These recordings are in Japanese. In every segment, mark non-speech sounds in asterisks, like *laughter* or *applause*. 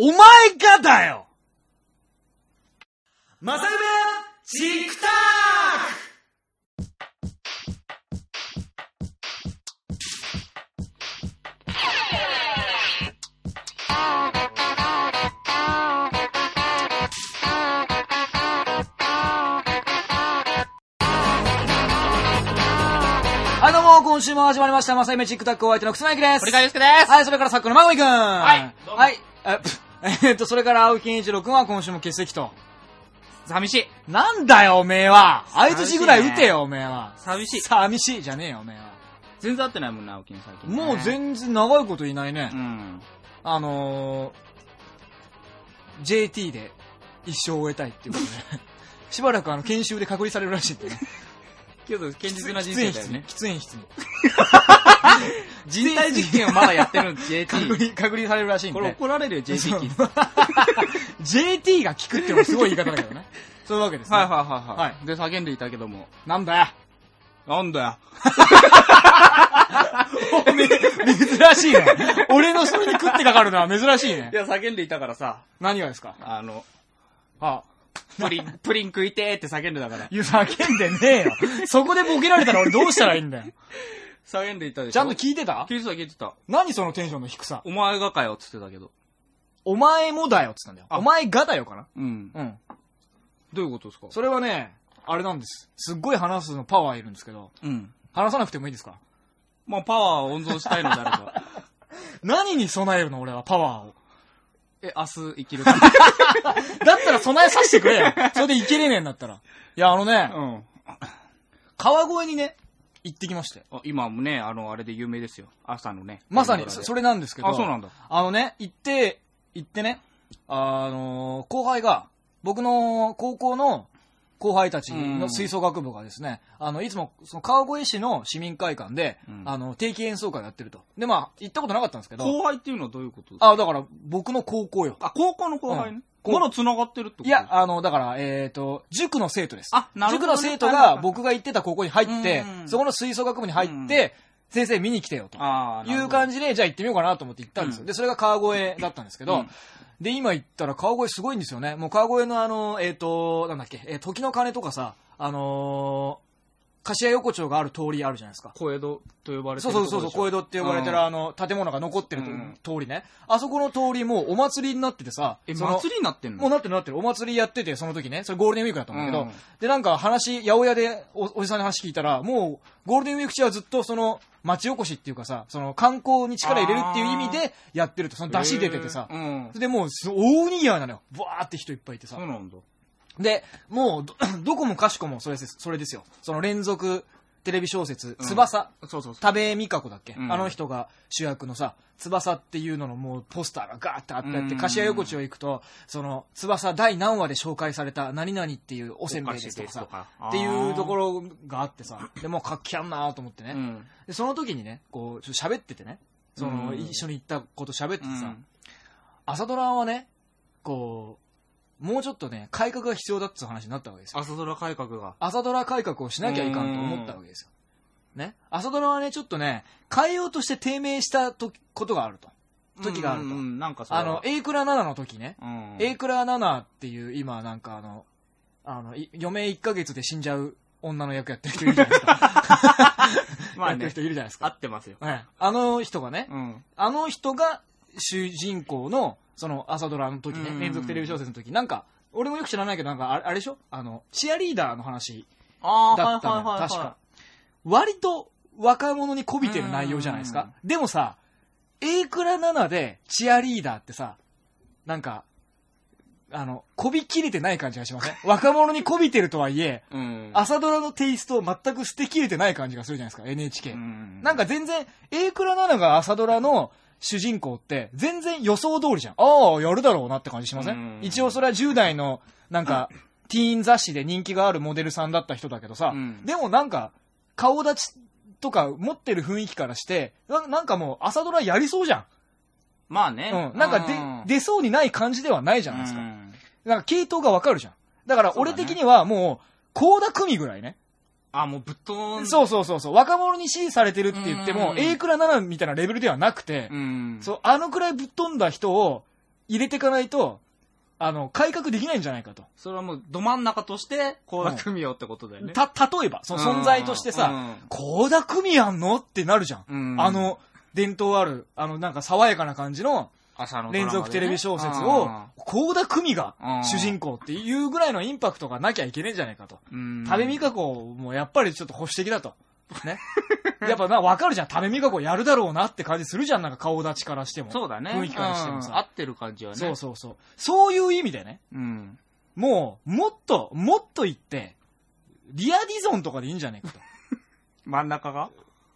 お前がだよマサイベチクタはい、どうも、今週も始まりました、マサイメチックタックお相手のくすまゆきです。堀川祐介です。はい、それからサックのまぐみくん。はいどうもはい。え、プえっと、それから青木健一郎くんは今週も欠席と。寂しい。なんだよ、おめえは。相寂しいね槌ぐらい打てよ、おめえは。寂しい。寂しいじゃねえよ、おめえは。全然会ってないもんな、青木に最近、ね。もう全然長いこといないねう。ん。あのー、JT で一生を終えたいっていうことで。*laughs* しばらくあの、研修で隔離されるらしいんでね。けど、堅実な人生だよね。。喫煙室に。人体実験をまだやってるん JT。*laughs* 隔離、隔離されるらしいんで。これ怒られるよ、JT JT *laughs* が聞くってのもすごい言い方だけどね。そういうわけですね。はいはいはいはい。はいで、叫んでいたけども。なんだよ。なんだよ。*laughs* おめえ、珍しいね。俺のそれに食ってかかるのは珍しいねい。や、叫んでいたからさ、何がですか？あの、あ、プリン、*laughs* プリン食いてーって叫んでたから。いや、叫んでねえよ。そこでボケられたら俺どうしたらいいんだよ。叫んでいたでしょ。ちゃんと聞いてた？聞いてた聞いてた。何そのテンションの低さ。お前がかよ、つってたけど。お前もだよっつったんだよ。あお前がだよかな。うん。うん。どういうことですか？それはね、あれなんです。すっごい話すのパワーいるんですけど、うん。話さなくてもいいですか？まあ、パワーを温存したいのであれば。*laughs* 何に備えるの俺はパワーを。え、明日生きる *laughs* だったら備えさせてくれよ。それでいけれねえんだったら。いや、あのね、うん。川越にね、行ってきまして。あ今もね、あの、あれで有名ですよ。朝のね。まさに、それなんですけど。あ、そうなんだ。あのね、行って、行ってね、あの後輩が、僕の高校の後輩たちの吹奏楽部がですね、あの、いつも、その川越市の市民会館で、うんあの、定期演奏会をやってると。で、まあ、行ったことなかったんですけど、後輩っていうのはどういうことあ、あ、だから、僕の高校よ。高校の後輩ね。うんまだ繋がってるってこと？いや、、あの、だから、えっ、と、塾の生徒です。あなるほどね塾の生徒が僕が行ってた高校に入ってうんう、んそこの吹奏楽部に入って、先生見に来てよと。ああ、いう感じ。じで、じゃあ行ってみようかなと思って行ったんですよ。うんで、それが川越だったんですけど、うんで、今言ったら川越すごいんですよね。もう川越のあの、えっ、と、なんだっけ、えー時の鐘とかさ、あの、柏横丁がある通りあるじゃないですか。小江戸と呼ばれてそうそうそうそう、小江戸って呼ばれてるうんあの、建物が残ってるとうん通りね。あそこの通りもうお祭りになっててさ、え、その祭りになってんのもうなってるなってる。お祭りやってて、その時ね。それゴールデンウィークだったんだけど。うんで、なんか話、八百屋でおおじさんに話聞いたら、もう、ゴールデンウィーク中はずっとその、町おこしっていうかさ、その観光に力入れるっていう意味でやってると。その出汁出ててさへ。ーうんそ。れでもう、す大にぎわいなのよ。ブワーって人いっぱいいてさそう。なんだ。で、もうど、*coughs* どこもかしこもそれです、それですよ。その連続テレビ小説、うん。翼？そうそうそう。多部未華子だっけ、うん。あの人が主役のさ、翼っていうののもうポスターがガーってあってあって、うん。柏横丁行くと、その、翼第何話で紹介された何々っていうおせんべいですとかさお菓子ですとか、っていうところがあってさ、でもう活気あんなと思ってね、うん。で、その時にね、こう、ちょっと喋っててね、その、うん。一緒に行ったこと喋っててさ、うん。朝ドラはね、こう、もうちょっとね、改革が必要だって話になったわけですよ。朝ドラ改革が。朝ドラ改革をしなきゃいかんと思ったわけですよ。ね。朝ドラはね、ちょっとね、変えようとして低迷したとことがあると。時があると。なんかあの、、A クラ7の時ね。うん。A クラ7っていう、今なんかあの、あの、い余命1ヶ月で死んじゃう女の役やってる人いるじゃないですか。*laughs* まあねやってる人、いるじゃないですか。合ってますよ。はい。あの人がね、うん。あの人が主人公の、その朝ドラの時ね、うん連続テレビ小説の時、なんか、俺もよく知らないけど、なんかあれあれでしょ？あの、チアリーダーの話あだったのよ、確か。割と若者に媚びてる内容じゃないですか。でもさ、A クラ7でチアリーダーってさ、なんか、あの、媚びきれてない感じがしません？*laughs* 若者に媚びてるとはいえ、うん。朝ドラのテイストを全く捨てきれてない感じがするじゃないですか、NHK。うんなんか全然、A クラ7が朝ドラの主人公って、全然予想通りじゃん。ああ、やるだろうなって感じしませうんん一応それは10代の、なんか、*laughs* ティーン雑誌で人気があるモデルさんだった人だけどさ、うんでもなんか、顔立ちとか持ってる雰囲気からして、ななんかもう朝ドラやりそうじゃまあね。ん。うん。なんかで、出そうにない感じではないじじゃないですか。うんなんか系統がわかるじゃん。だから俺的にはもう、高田組ぐらいね。あ、もうぶっ飛んそうそうそうそう。若者に支持されてるって言っても、うん A クラ7みたいなレベルではなくて、うん。そう、あのくらいぶっ飛んだ人を、入れていかないと、あの、改革できないんじゃないかと。それはもう、ど真ん中として、高田組をってことだよね。た、例えば、その存在としてさ、高田組やんの？ってなるじゃん。うんあ、の、伝統ある、あの、なんか爽やかな感じの連続テレビ小説を、高田組がうん主人公っていうぐらいのインパクトがなきゃいけねえんじゃないかと。うん多部未華子もやっぱりちょっと保守的だと。ね。*laughs* やっぱな、わかるじゃん。多部未華子やるだろうなって感じするじゃん。なんか顔立ちからしても。そうだね。雰囲気からしてもさうん合ってる感じはね。そうそうそう。そういう意味でね、うん。もう、もっと、もっと言って、リアディゾンとかでいいんじゃないかと。*laughs* 真ん中が？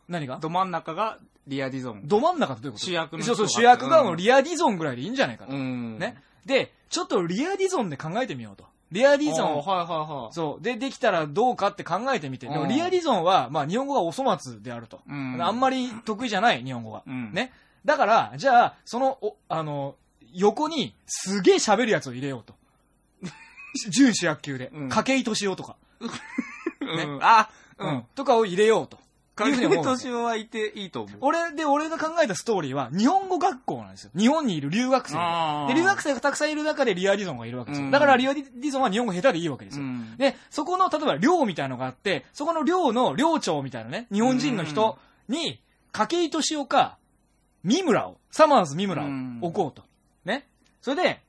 何が？ど真ん中がリアディゾン。ど真ん中ってどういうこと？主役のそうそう、主役がもうリアディゾンぐらいでいいんじゃないかと。んね。。で、ちょっとリアディゾンで考えてみようと。リアディゾン、はいはいはい。そう。で、できたらどうかって考えてみて。でもうんリアディゾンは、まあ日本語がお粗末であると。うんあんまり得意じゃない、日本語が。うんね。だから、じゃあ、その、お、あの、横にすげえ喋るやつを入れようと。準主役級で。うん筧敏夫とか。うん。あ、ううんん。。とかを入れようと。いうふうに思はいていいと思う。俺、で、俺が考えたストーリーは、日本語学校なんですよ。日本にいる留学生で、留学生がたくさんいる中でリアディゾンがいるわけですよ。うんだからリアディゾンは日本語下手でいいわけですよ。うんで、そこの、例えば寮みたいのがあって、そこの寮の寮長みたいなね、日本人の人に、筧敏夫か、三村を、サマーズ三村をうん置こうと。ね。それで、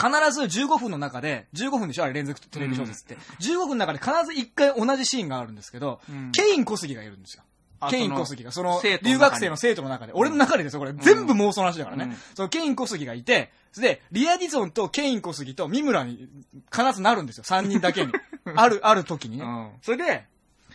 必ず15分の中で、15分でしょ？あれ連続テレビ小説って。15分の中で必ず1回同じシーンがあるんですけど、うんケイン小杉がいるんですよ。あケイン小杉が、その留学生の生徒の中で、俺の中でですよ、これ、全部妄想の話だからね。うんその、ケイン小杉がいて、それで、リアディゾンとケイン小杉と三村に必ずなるんですよ、3人だけに。*laughs* ある、ある時にね。うんそれで、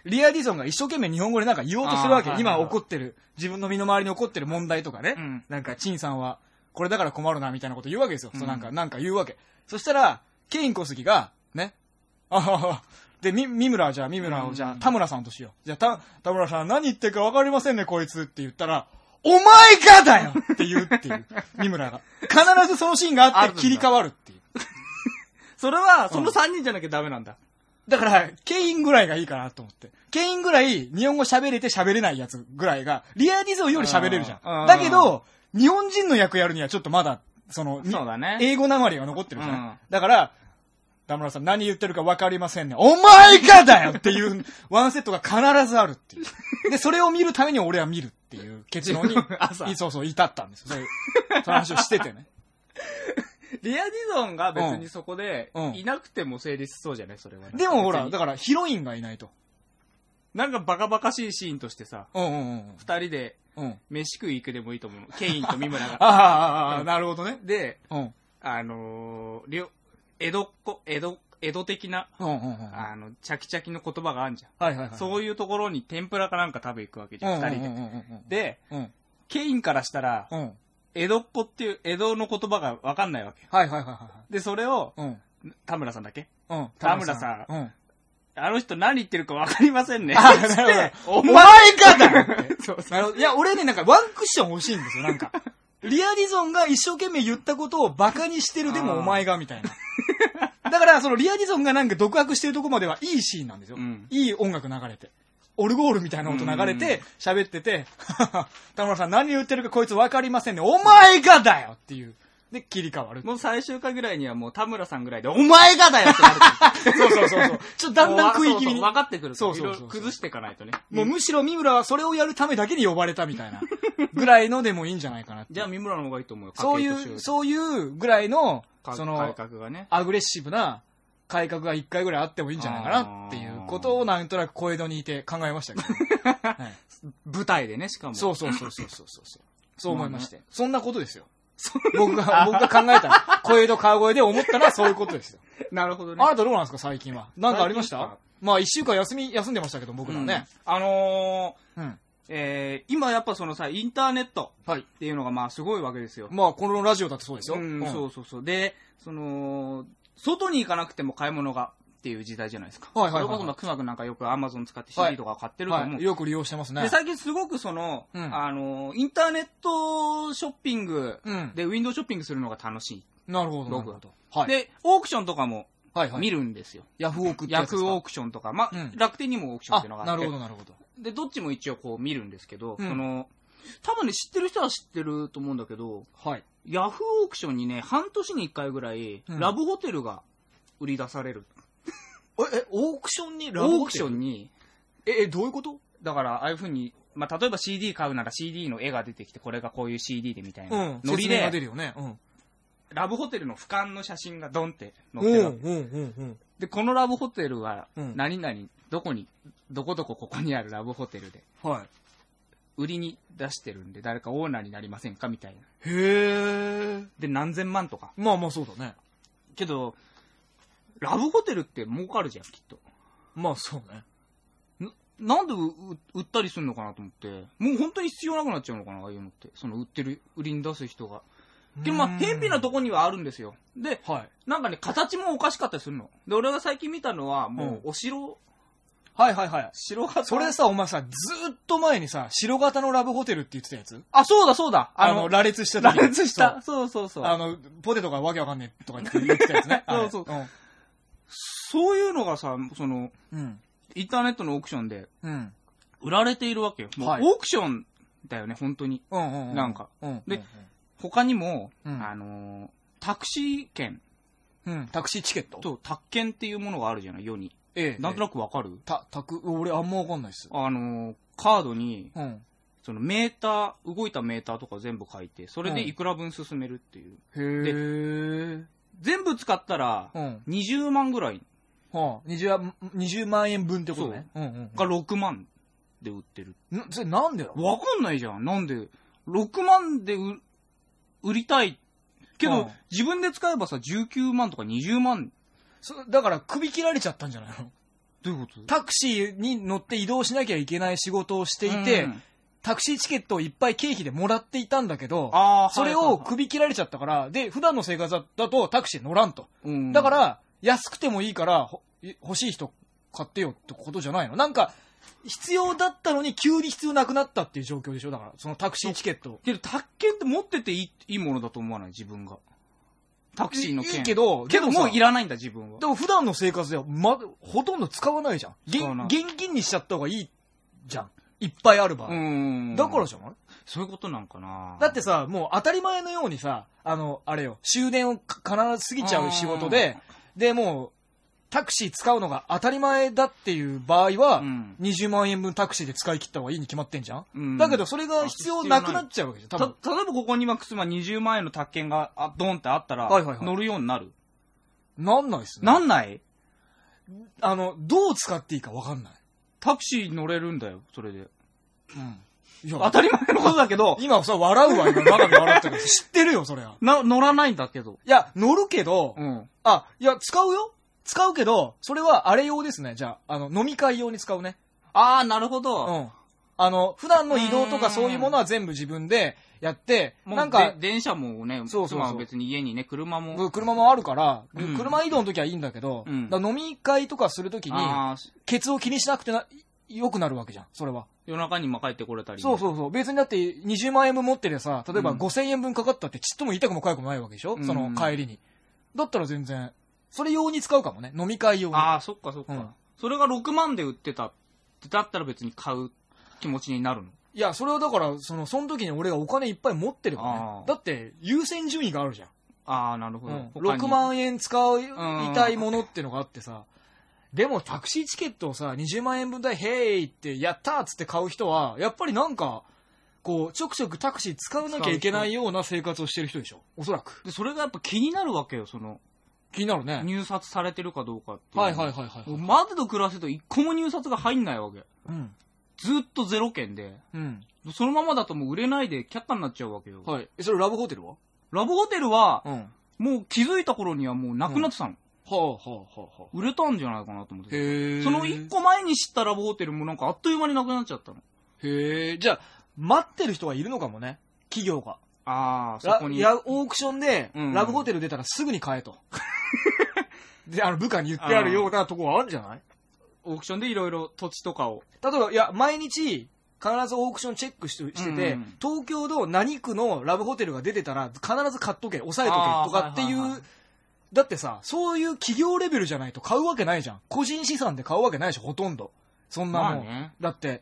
リアディゾンが一生懸命日本語でなんか言おうとするわけ。今起こってる、自分の身の回りに起こってる問題とかね。うんなんか、チンさんは、これだから困るな、みたいなこと言うわけですよ。うんそうなんか、なんか言うわけ。そしたら、ケイン小杉が、ね、あはは。で、み、三村はじゃあ、三村をじゃあ、田村さんとしよう。じゃあ、た、田村さん何言ってるか分かりませんね、こいつって言ったら、お前がだよって言うっていう。*laughs* 三村が。必ずそのシーンがあって切り替わるっていう。*laughs* それは、その3人じゃなきゃダメなんだ。だから、ケインぐらいがいいかなと思って。ケインぐらい、日本語喋れて喋れないやつぐらいが、リアディゾンより喋れるじゃうんん。だけど、日本人の役やるにはちょっとまだ、その、にそうだね。英語なまりが残ってるじゃん。うんだから、田村さん何言ってるか分かりませんね。お前がだよっていう *laughs* ワンセットが必ずあるっていう。で、それを見るために俺は見るっていう結論に、*laughs* そうそう、至ったんですよ。そういう、その話をしててね。*laughs* リアディゾンが別にそこでうんいなくても成立しそうじゃない？それはね。でもほら、だからヒロインがいないと。なんかバカバカしいシーンとしてさ、うんうんうん二人でうん。うん。飯食い行くでもいいと思うの。ケインと三村あが。*laughs* あ、あなるほどね。で、うん。あのーりょ江戸っ子、江戸、江戸的な、うんうんうん。はいあの、チャキチャキの言葉があるじゃん。はいはい。そういうところに天ぷらかなんか食べ行くわけじゃん、二人で。で、で、うん。ケインからしたら、うん。江戸っ子っていう、江戸の言葉がわかんないわけ。はいはいはいはで、それを、い。うん。田村さんだっけ？うん。田村さんうん。あの人何言ってるかわかりませんね。あ、なるほど。*laughs* お前がだよ。*laughs* そうそうなるほど。いや、俺ね、なんかワンクッション欲しいんですよ、なんか。*laughs* リアディゾンが一生懸命言ったことをバカにしてる、でもお前が、みたいな。だから、そのリアディゾンがなんか独白してるとこまではいいシーンなんですよ。うんいい音楽流れて。オルゴールみたいな音流れて、喋ってて、田村さん何言ってるかこいつ分かりませんね。お前がだよっていう。で、切り替わる。もう最終回ぐらいにはもう田村さんぐらいで、お前がだよってなる。*laughs* そうそうそうそう。ちょっとだんだん食い気味に。分かってくるそうそうそういろいろ崩していかないとね。もうむしろ三村はそれをやるためだけに呼ばれたみたいな。ぐらいのでもいいんじゃないかなってじゃあ三村の方がいいと思うよ。そういう、そういうぐらいの、かその改、革がね。アグレッシブな改革が一回ぐらいあってもいいんじゃないかなっていうことをなんとなく小江戸にいて考えましたけど、*laughs* はい舞台でね、しかも。そうそうそうそうそうそう。そう思いまして。*laughs* そんなことですよ。*laughs* 僕が、*laughs* 僕が考えた、小江戸川越で思ったのはそういうことですよ。*laughs* なるほどね。あなたどうなんですか、最近は？なんかありました？まあ一週間休み、休んでましたけど、僕らね。うんあのー、うん。えー、今やっぱそのさ、インターネットはい。っていうのがまあすごいわけですよ。まあこのラジオだってそうですよ。うん、んそうそうそう。で、その、外に行かなくても買い物がっていう時代じゃないですか。はいはいはいはいそれこそまあ、くまくんなんかよくアマゾン使って CD とか買ってると思う。はい。よく利用してますね。で、最近すごくその、うんあの、インターネットショッピングうん。でウィンドウショッピングするのが楽しなるほど。なる僕ほど。はい。い。で、オークションとかもはいはい。見るんですよ。ヤフオクってやヤつですか？フオークションとか、まあ、うん楽天にもオークションっあていうのがあって。なるほど、なるほど。で、どっちも一応こう見るんですけど、うんその、多分ね、知ってる人は知ってると思うんだけど、はい。ヤフーオークションにね、半年に1回ぐらい、うんラブホテルが売り出される。え、え、オークションにラブオークホテルションに、え、え、どういうこと？だから、ああいう風に、まあ、例えば CD 買うなら CD の絵が出てきて、これがこういう CD でみたいな。うん。ノリ説明が出で、るよね。うん。ラブホテルの俯瞰の写真がドンって載うん、ってるわけ。うん、うん、うん。で、このラブホテルはうん、何々、どこに、どこどこここにあるラブホテルで、はい。売りに出してるんで、誰かオーナーになりませんか？みたいな。へー。で、何千万とか。まあまあそうだね。けど、ラブホテルって儲かるじゃん、きっと。まあそうね。なんでうう売ったりするのかなと思って、もう本当に必要なくなっちゃうのかな、ああいうのって。その売ってる、売りに出す人が。けどまあ、偏僻なとこにはあるんですよ。で、はい。なんかね、形もおかしかったりするの。で、俺が最近見たのは、もうんう、お城、はいはいはい。城型。それさ、お前さ、ずーっと前にさ、白型のラブホテルって言ってたやつ？あ、そうだそうだ。あの、羅列した時羅列した。そうそうそう。あの、ポテトがわけわかんねえとか言ってたやつね。*laughs* そうそうそういうのがさ、その、うん。インターネットのオークションでうん。売られているわけよ。もう、はいオークションだよね、本当に。うんうんうん。なんか。うん。で他にも、うんあのータクシー券うん、うん。タクシーチケット？と宅券っていうものがあるじゃない、世に。ええ。なんとなくわかる、た、たく、俺あんまわかんないっす。あのーカードに、うん。そのメーター、動いたメーターとか全部書いて、それでいくら分進めるっていう。へえ。全部使ったら、うん。20万ぐらいはあ、20, 万20万円分ってことね。うんうんが6万で売ってる。うん。なそれなんでわかんないじゃん。なんで、6万で売売りたい。けど、うん自分で使えばさ、19万とか20万。そだから首切られちゃったんじゃないの？どういうこと？タクシーに乗って移動しなきゃいけない仕事をしていて、うんタクシーチケットをいっぱい経費でもらっていたんだけど、あーそれを首切られちゃったから、で、普段の生活だとタクシー乗らんと。うんだから、安くてもいいから、ほ欲しい人買ってよってことじゃないの？なんか、必要だったのに急に必要なくなったっていう状況でしょ？だから、そのタクシーチケット。けど、宅建って持ってていいいいものだと思わない自分が。タクシーの券。いいけどけどでもういらないんだ、自分はで。も普段の生活では、ま、ほとんど使わないじゃん。現現金にしちゃった方がいいじゃん。いっぱいある場合。うん。だからじゃない？そういうことなんかなだってさ、もう当たり前のようにさ、あの、あれよ、終電をか必ず過ぎちゃう仕事で、で、もう、タクシー使うのが当たり前だっていう場合は、うん20万円分タクシーで使い切った方がいいに決まってんじゃん、うんだけどそれが必要なくなっちゃうわけじゃん、多分。た、例えばここにマックスマ20万円の宅建が、あ、ドンってあったら、はいはいはい乗るようになる？なんないっすね。なんない？あの、どう使っていいかわかんない。タクシー乗れるんだよ、それで。うん。いや当たり前のことだけど、今さ、笑うわ、今、バカで笑ったけど、知ってるよ、そりゃ。な、乗らないんだけど。いや、乗るけど、うん。あ、いや、使うよ使うけど、それはあれ用ですね。じゃあ、あの、飲み会用に使うね。ああ、なるほうど。ん。あの、普段の移動とうんかそういうものは全部自分でやって、もうなんかで、電車もね、そうそうそう別に家にね、車も。車もあるから、うん車移動の時はいいんだけど、うんだから飲み会とかするときに、ケツを気にしなくてな、良くなるわけじゃん、それは。夜中にも帰ってこれたり。そうそうそう。別にだって20万円分持ってりゃさ、例えばうん5000円分かかったってちっとも痛くも痒くもないわけでしょ、うんその帰りに。だったら全然、それ用に使うかもね。飲み会用に。ああ、そっかそっか、うんそれが6万で売ってたってだったら別に買う気持ちになるの？いや、それはだから、その、その時に俺がお金いっぱい持ってるからねだって、優先順位があるじゃん。ああ、なるほど。うん、他に6万円使いたいものっていうのがあってさ、でもタクシーチケットをさ、20万円分で、ヘイって、やったーっつって買う人は、やっぱりなんか、こう、ちょくちょくタクシー使わなきゃいけないような生活をしてる人でしょ。おそらく。で、それがやっぱ気になるわけよ、その、気になるね。入札されてるかどうかっていう。はいはいはいはい。もうマジで暮らせと一個も入札が入んないわけ。うん。ずっとゼロ件で。うん。そのままだともう売れないで却下になっちゃうわけよ。はい。え、それラブホテルは？ラブホテルは、うん。はもう気づいた頃にはもうなくなってたの。あはあはあはあ。売れたんじゃないかなと思って。へえ。その一個前に知ったラブホテルもなんかあっという間になくなっちゃったの。へえ。じゃあ、待ってる人がいるのかもね。企業が。ああ、そラこに。いや、オークションで、うんラブホテル出たらすぐに買えと。*laughs* で、あの、部下に言ってあるようなとこはあるんじゃない？オークションでいろいろ土地とかを。例えば、いや、毎日、必ずオークションチェックしてしてて、うん東京の何区のラブホテルが出てたら、必ず買っとけ、押さえとけ、とかっていう、あーはいはいはいだってさ、そういう企業レベルじゃないと買うわけないじゃん。個人資産で買うわけないでしょ、ほとんど。そんなもん。まあねだって、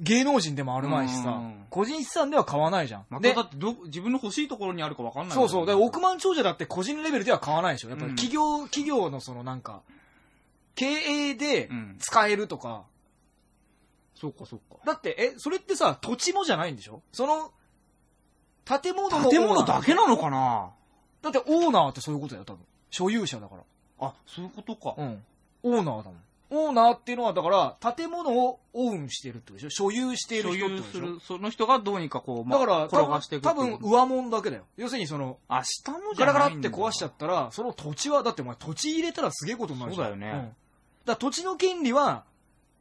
芸能人でもあるまいしさうん、個人資産では買わないじゃん。またでだってど、自分の欲しいところにあるか分かんないそうそう。で、億ま万長者だって個人レベルでは買わないでしょ。やっぱりうん企業、企業のそのなんか、経営でうん使えるとか。そうかそうか。だって、え、それってさ、土地もじゃないんでしょ？その、建物の。建物だけなのかな？だってオーナーってそういうことだよ、多分。所有者だから。あ、そういうことか。うん。オーナーだもん。オーナーっていうのは、だから、建物をオウンしてるってことでしょ？所有している所人ってことでしょ？有する、その人がどうにかこう、まあだから、転がしていく多分、上物だけだよ。要するにその、あ、下もじガラガラって壊しちゃったら、その土地は、だってお前土地入れたらすげえことになるじゃん。そうだよね。ん。だ土地の権利は、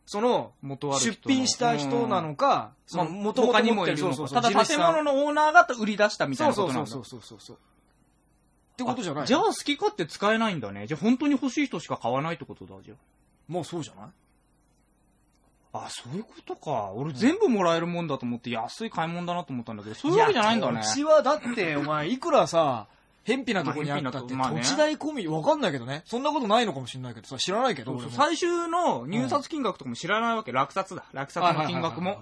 その、出品した人なのか、そまあ、の元にもいる持ってるそうそうそう。ただ建物のオーナーが売り出したみたいそうなことなんだ。そうそうそうそうそう。ってことじゃないじゃあ好き勝手使えないんだね。じゃあ本当に欲しい人しか買わないってことだ、じゃもうそうじゃない？あ。あ、そういうことか。俺全部もらえるもんだと思って安い買い物だなと思ったんだけど、そういうわけじゃないんだねはだって、お前、いくらさ、偏僻なとこにあったって、まあ偏僻なとまあね土地代込み、わかんないけどね。そんなことないのかもしれないけどさ、知らないけど。最終の入札金額とかも知らないわけ。落札だ。落札の金額も。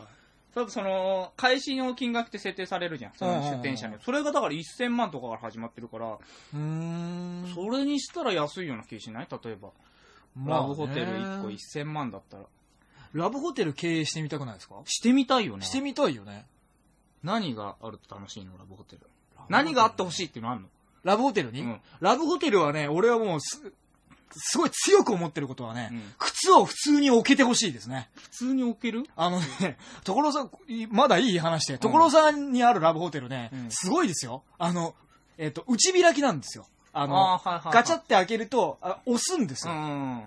それその、開始の金額って設定されるじゃん。その出店者に。それがだから1000万とかから始まってるから、うーん。それにしたら安いような気しない？例えば。ラブホテル1個1000万だったら。ラブホテル経営してみたくないですか？してみたいよね。してみたいよね。何があると楽しいの？ラブホテル。何があってほしいっていうのあるの？ラブホテルに、うんラブホテルはね、俺はもうす、すごい強く思ってることはね、うん靴を普通に置けてほしいですね。普通に置ける？あのね、*laughs* 所さん、いまだいい話して、所さんにあるラブホテルね、うんすごいですよ。あの、えっ、と、内開きなんですよ。あの、あーはいはいはいガチャって開けると、あ押すんですうよ。ん。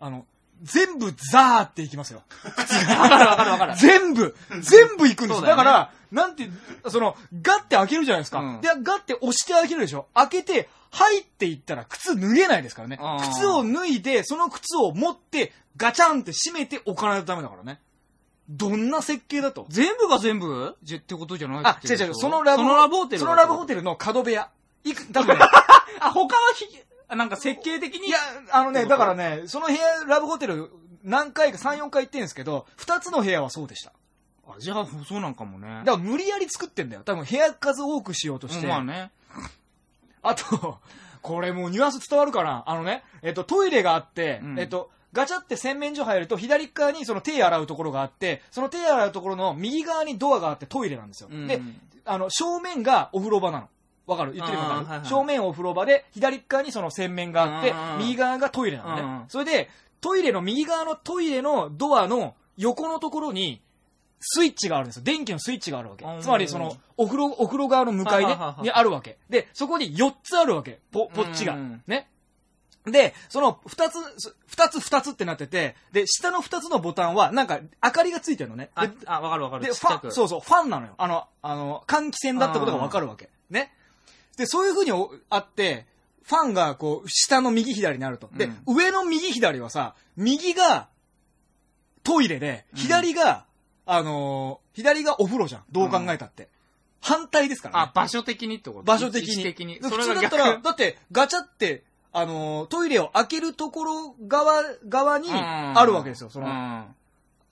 あの、全部ザーっていきますよ。わかるわかるわかる。全部、全部行くんですよ。そうだよねだから、なんて、その、ガッて開けるじゃないですか。うんで、ガッて押して開けるでしょ。開けて、入っていったら靴脱げないですからねあ。ー靴を脱いで、その靴を持って、ガチャンって閉めて置かないとダメだからね。どんな設計だと。全部が全部？じゃってことじゃないあ、違う違う、そのラブそのラブホテルそのラブホテテルの角部屋。いく、多分ね、*laughs* あ、他はひ、あなんか設計的に？いや、あのね、だからね、その部屋、ラブホテル、何回か、3、4回行ってるんですけど、2つの部屋はそうでした。あ、じゃあ、そうなんかもね。だから無理やり作ってんだよ。多分部屋数多くしようとして。まあね。あと、これもうニュアンス伝わるかな？あのね、えっと、トイレがあって、うんえっと、ガチャって洗面所入ると左側にその手洗うところがあって、その手洗うところの右側にドアがあってトイレなんですよ。うんで、あの、正面がお風呂場なの。わかる？言ってるわかる、はいはい正面お風呂場で、左側にその洗面があってうん、右側がトイレなのね。うんそれで、トイレの右側のトイレのドアの横のところに、スイッチがあるんですよ。電気のスイッチがあるわけうん。つまりその、お風呂、お風呂側の向かいねにあるわけ。で、そこに4つあるわけ。ポ、ポッチがうん。ね。で、その2つ、2つ2つってなってて、で、下の2つのボタンは、なんか、明かりがついてるのね。あわかるわかる。で、ファン、そうそう、ファンなのよ。あの、あの、換気扇だってことがわかるわけ。ね。で、そういう風におあって、ファンがこう、下の右左にあると。で、上の右左はさ、右がトイレで、うん左が、あのー左がお風呂じゃん。どう考えたって。反対ですから、ね。あ、場所的にってこと？場所的に。的に。普それが通だったら、逆。だって、ガチャって、あのートイレを開けるところ側、側にあるわけですよ。その、うん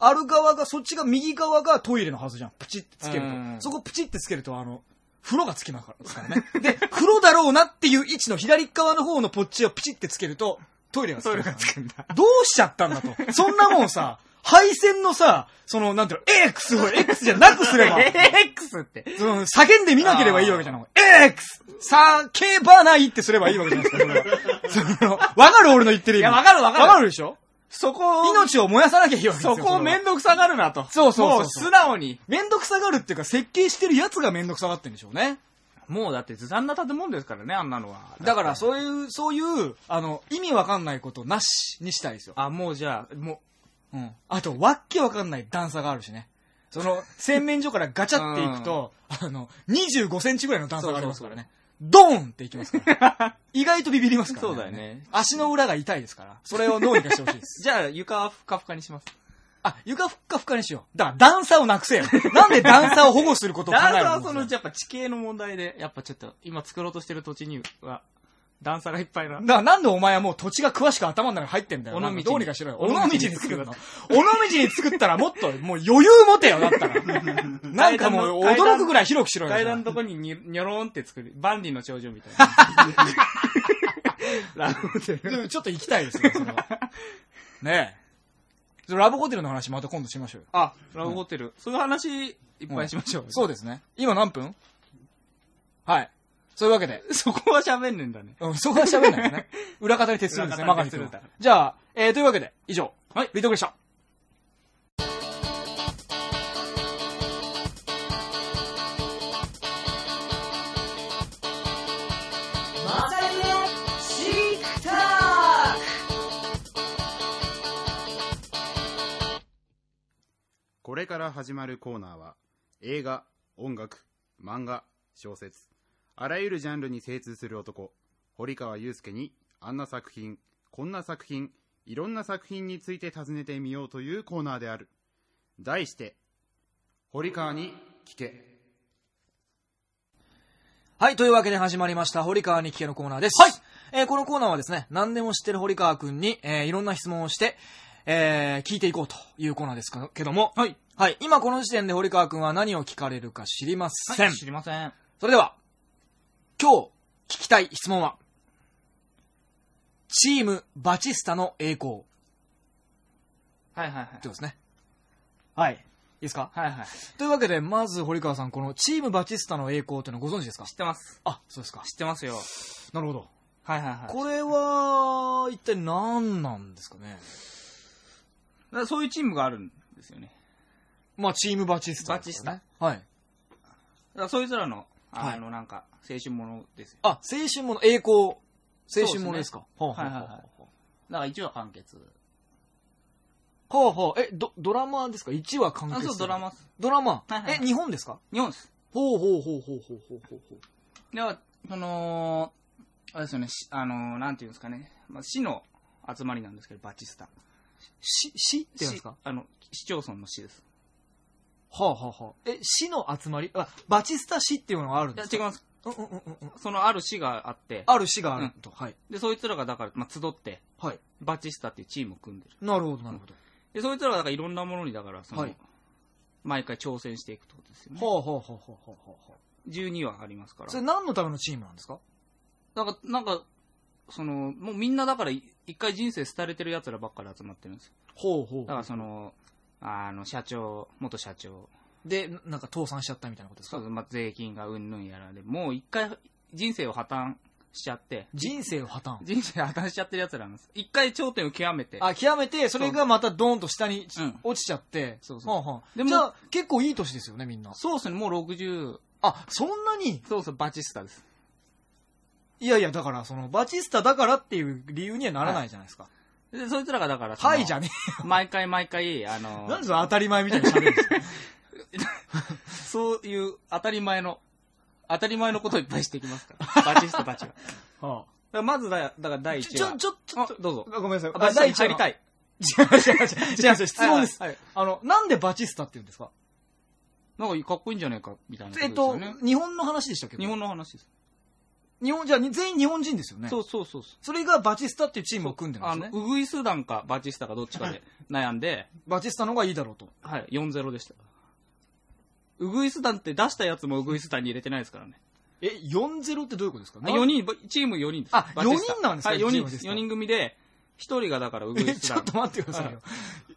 ある側が、そっちが右側がトイレのはずじゃん。プチってつけると。うんそこプチってつけると、あの、風呂がつきますからね。で、風呂だろうなっていう位置の左側の方のポッチをプチってつけると、トイレがつくトイレがつくんだ。どうしちゃったんだと。そんなもんさ、配線のさ、その、なんていうの、X を X じゃなくすれば、X って。その叫んでみなければいいわけじゃない。X! 叫ばないってすればいいわけじゃないですか、それは。その、わかる俺の言ってる意味。いや、わかるわかる。わかるでしょ？そこを、命を燃やさなきゃいいわけですよ。そこをめんんどくさがるなと。そうそうそうそうもう素直に。めんどくさがるっていうか、設計してるやつがめんどくさがってるんでしょうね。もうだってずさんな建物ですからね、あんなのは。だから、う。そういう、そういう、あの、意味わかんないことなしにしたいですよ。あ、もうじゃあ、もうん。あと、わっけわかんない段差があるしね。その、洗面所からガチャっていくと、*laughs* あの、25センチぐらいの段差がありますからね。ドーンっていきますから。*laughs* 意外とビビりますからそうだよね足の裏が痛いですから。それをどうにかしてほしいでう、す。*laughs* じゃあ床はふかふかにします。あ、床ふっかふかにしよう。だから段差をなくせよ。なんで段差を保護することを考えるのだんだんその、やっぱ地形の問題で、やっぱちょっと、今作ろうとしてる土地には、段差がいっぱいな。だからなんでお前はもう土地が詳しく頭の中に入ってんだよ。尾道にどうにかしろよ。尾尾道に作るの。尾道に作ったら *laughs* もっと、もう余裕持てよ、だったら。なんかもう驚くぐらい広くしろよ。階段のとこにににょろーんって作る。万里の長城みたいな。*laughs* ラブホテル。でもちょっと行きたいですね、それは。ねえ。ラブホテルの話また今度しましょうよ。あ、ラブホテル。そういう話、いっぱいしましょう。そうですね。今何分？はい。そういうわけで。*laughs* そこは喋んねんだね。うん、そこは喋んないよね。*laughs* 裏方に徹するんですね、裏マガニ君は方に徹するんだ。*laughs* じゃあ、えー、というわけで、以上。はいリトグでした。これから始まるコーナーは映画、音楽、漫画、小説あらゆるジャンルに精通する男堀川雄介にあんな作品こんな作品いろんな作品について尋ねてみようというコーナーである題して堀川に聞けはい、というわけで始まりました、堀川に聞けのコーナーです。はいえーこのコーナーはですね、何でも知ってる堀川くんに、えーいろんな質問をして、えー聞いていこうというコーナーですけども、はい。はい、今この時点で堀川くんは何を聞かれるか知りません。知りません。それでは、今日聞きたい質問は、チームバチスタの栄光。はいはいはいってことですね。はい。いいですか？はいはい。というわけで、まず堀川さん、このチームバチスタの栄光というのはご存知ですか？知ってます。あ、そうですか。知ってますよ。なるほど。はいはいはい。これは、一体何なんですかね？だからそういうチームがあるんですよね。まあ、チームバチスタですね、はい。だそいつらの、あはいの、なんか、青春ものですよ。あ、青春もの、栄光、青春ものですか？はあはあはあはいはいはい。だから1話完結。はあはあえ、ど、ドラマですか ?1 話完あ、結そう、ドラマっす。ドラマ、はいはいえ、日本ですか？日本です。ほうほうほうほうほうほうほうほう。では、その、あれですよね、しあの、なんていうんですかね、まあ、市の集まりなんですけど、バチスタ。し、市って言うんですか？市あの、市町村の市です。はあはあはあ。え、市の集まり？あ、バチスタ市っていうのがあるんいや、ですか？違います。そのある市があって、ある市があると。はい。で、そいつらがだから、まあ、集って、はい。バチスタっていうチームを組んでる。なるほど、なるほど。で、そいつらがだからいろんなものに、だから、その、はい毎回挑戦していくってことですよね。はあはあはあはあはあはあ。12話ありますから。それ何のためのチームなんですか？なんか、なんか、その、もうみんなだからい一回人生廃れてる奴らばっかり集まってるんですよ。ほうほうだからその、あの、社長、元社長、で、ななんか倒産しちゃったみたいなことですか？そうまあ、税金がうんぬんやらで、もう一回人生を破綻しちゃって、人生を破綻？人生破綻しちゃってる奴らなんです。一回頂点を極めて、あ、極めて、それがまたドーンと下にうん落ちちゃって。そうそうはあはあでもじゃあ、結構いい年ですよね、みんな。そうですね、もう60、あ、そんなに？そうそう、バチスタです。いやいや、だから、その、バチスタだからっていう理由にはならないじゃないですか。で、そいつらがだからはい、じゃね毎回毎回、あえ。の、なんでその当たり前みたいに喋るんですか？*laughs* そういう当たり前の、当たり前のことをいっぱいしていきますから。*laughs* バチスタたちが。だかはらまずだ、だから第あ、1ちょ、話。ちょ、ちょっと、あどうぞ。あごめんなさい。あバチスタに入りたい。い。違う違う違う。違う質問です。はいはいあの、なんでバチスタって言うんですか？なんかかっこいいんじゃねえか、みたいなことえっとですよね。、日本の話でしたっけ？ど日本の話です。日本、じゃあ、全員日本人ですよね？そうそうそうそう。それがバチスタっていうチームを組んでるんあの。ウグイス団かバチスタかどっちかで悩んで、*laughs* バチスタの方がいいだろうと。はい、4-0でした。ウグイス団って出したやつもウグイス団に入れてないですからね。え、4-0ってどういうことですか？あ4人、チーム4人です。あバチスタ4人なんですかはい、4人です。チームですか4人組で、1人がだからウグイえ、ス団ちょっ。と待ってくださいよ。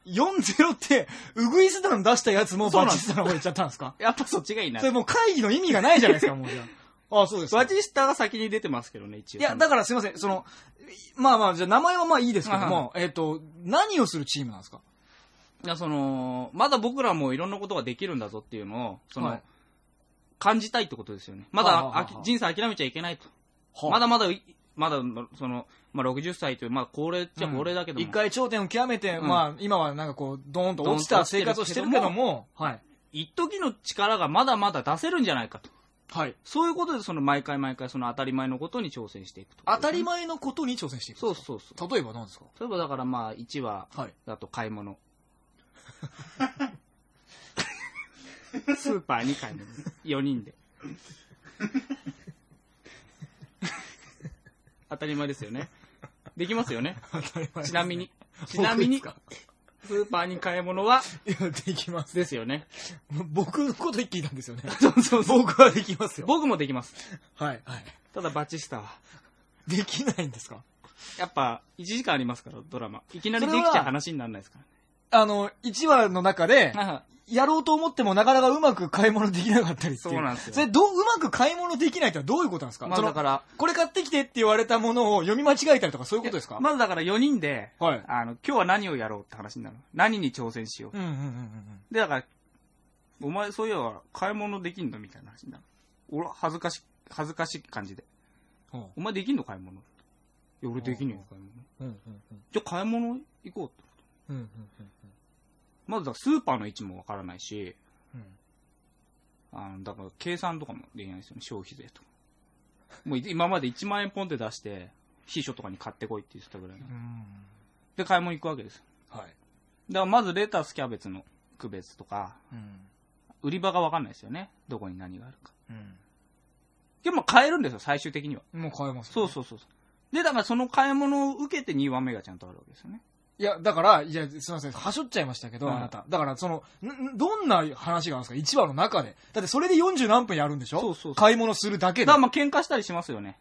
4-0って、ウグイス団出したやつもバチスタの方行っちゃったんですか？*laughs* やっぱそっちがいいなそ。れもう会議の意味がないじゃないですか、もうじゃあ。あそうですか。バチスタが先に出てますけどね、一応。いや、だからすいません、その、まあまあ、じゃあ名前はまあいいですけども、えっと、何をするチームなんですか？いや、その、まだ僕らもいろんなことができるんだぞっていうのを、その、はい感じたいってことですよね。まだ、はあはあはああき人生諦めちゃいけないと。まだまだい、まだ、その、まあ、60歳という、まあ、高齢っちゃ高齢だけども、一回頂点を極めて、うんまあ、今はなんかこう、ドーンと落ちた生活をしてるけども、はい。一時の力がまだまだ出せるんじゃないかと。はい。そういうことで、その、毎回毎回、その当たり前のことに挑戦していくと。当たり前のことに挑戦していく。そうそうそう。例えば何ですか？例えばだからまあ、1話はい。だと買い物。スーパーに買い物。4人で。当たり前ですよね。できますよね。当たり前ですちなみに。ちなみに、僕スーパーに買い物は、ですかいや、できます。ですよね。僕のこと聞いたんですよね。そうそうそう。僕はできますよ。僕もできます。はい。はい。ただバチスタは、できないんですか？やっぱ1時間ありますから、ドラマ。いきなりできちゃ話にならないですかあの、1話の中で。やろうと思ってもなかなかうまく買い物できなかったりっていう。そうなんですよそれ、どう、うまく買い物できないってのはどういうことなんですか？まあだから、これ買ってきてって言われたものを読み間違えたりとかそういうことですか？まずだから4人で、はい。あの、今日は何をやろうって話になる。何に挑戦しよう？うんうんうんうんで、だから、お前そういえば買い物できんの？みたいな話になる。俺、恥ずかし、恥ずかしい感じで。うん。お前できんの？買い物いや、俺できんよ、買い物。うんうんうんじゃあ買い物行こうって。うんうんまずだからスーパーの位置もわからないし、うんあの、だから計算とかもできないですよね、消費税とか。もう今まで1万円ポンって出して、秘書とかに買ってこいって言ってたぐらいな。うん。で、買い物行くわけです。はい。だからまずレタス、キャベツの区別とか、うん。売り場がわかんないですよね。どこに何があるか。うん。でも買えるんですよ、最終的には。もう買えます、そうそうそうそう。で、だからその買い物を受けて2番目がちゃんとあるわけですよね。いや、だから、いや、すみません、はしょっちゃいましたけど、はいあなた。だから、その、どんな話があるんですか ?1 話の中で。だってそれで40何分やるんでしょ？そうそうそう買い物するだけでだから。まあ喧嘩したりしますよね。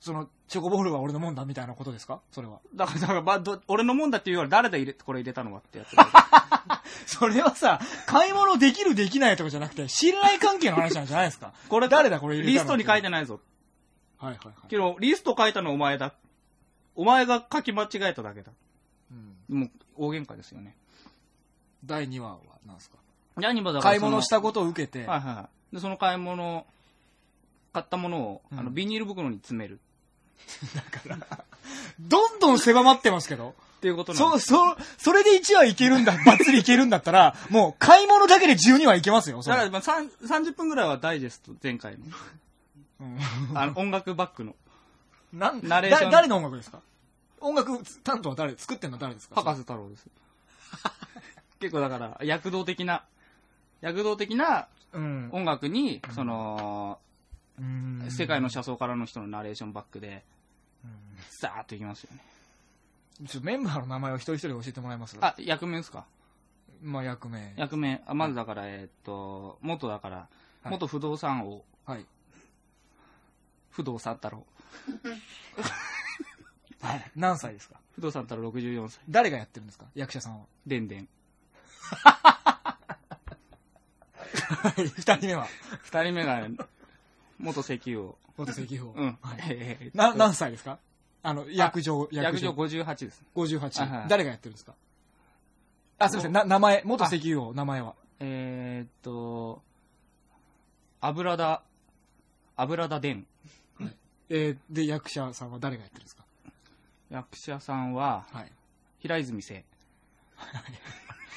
その、チョコボールは俺のもんだみたいなことですか？それは。だから、だからまあど俺のもんだっていうより誰だ入れこれ入れたのはってやつ。*laughs* それはさ、買い物できるできないとかじゃなくて、信頼関係の話なんじゃないですか？*laughs* これ誰だこれ入れたのリストに書いてないぞ。はいはいはい。けど、リスト書いたのお前だ。お前が書き間違えただけだ。うんもう、大喧嘩ですよね。第2話は何ですか？何もだからその買い物したことを受けて、はいはいはい。で、その買い物、買ったものを、うんあの、ビニール袋に詰める。*laughs* どんどん狭まってますけど。っていうことなんそ。そ、それで1話いけるんだ、バッツリいけるんだったら、もう買い物だけで12話いけますよ、だから、まあ、さん30分ぐらいはダイジェスト、前回の。うんあの、音楽バックの。なんナレーションだ誰の音楽ですか？音楽担当は誰作ってんのは誰ですか？博士太郎です。*laughs* 結構だから、躍動的な、躍動的なうん。音楽に、その、うん世界の車窓からの人のナレーションバックで、ザーッといきますよね。メンバーの名前を一人一人教えてもらえます？あ、役名ですか？まあ役名。役名。あまずだから、えーっと、元だから、はい元不動産王、はい。不動産太郎。*laughs* はい。何歳ですか？不動産太郎64歳。誰がやってるんですか？役者さんは。でんでん。はい。二人目は？二人目が、元石油王。元石油王。うん。はいえーな、何歳ですか？あの、役場、役場役場。58です。58、はいはい誰がやってるんですか？あ、すみません。な、名前、元石油王、名前は？えーっと、油田、油田伝。えー、で、役者さんは誰がやってるんですか？役者さんは、はい。平泉聖。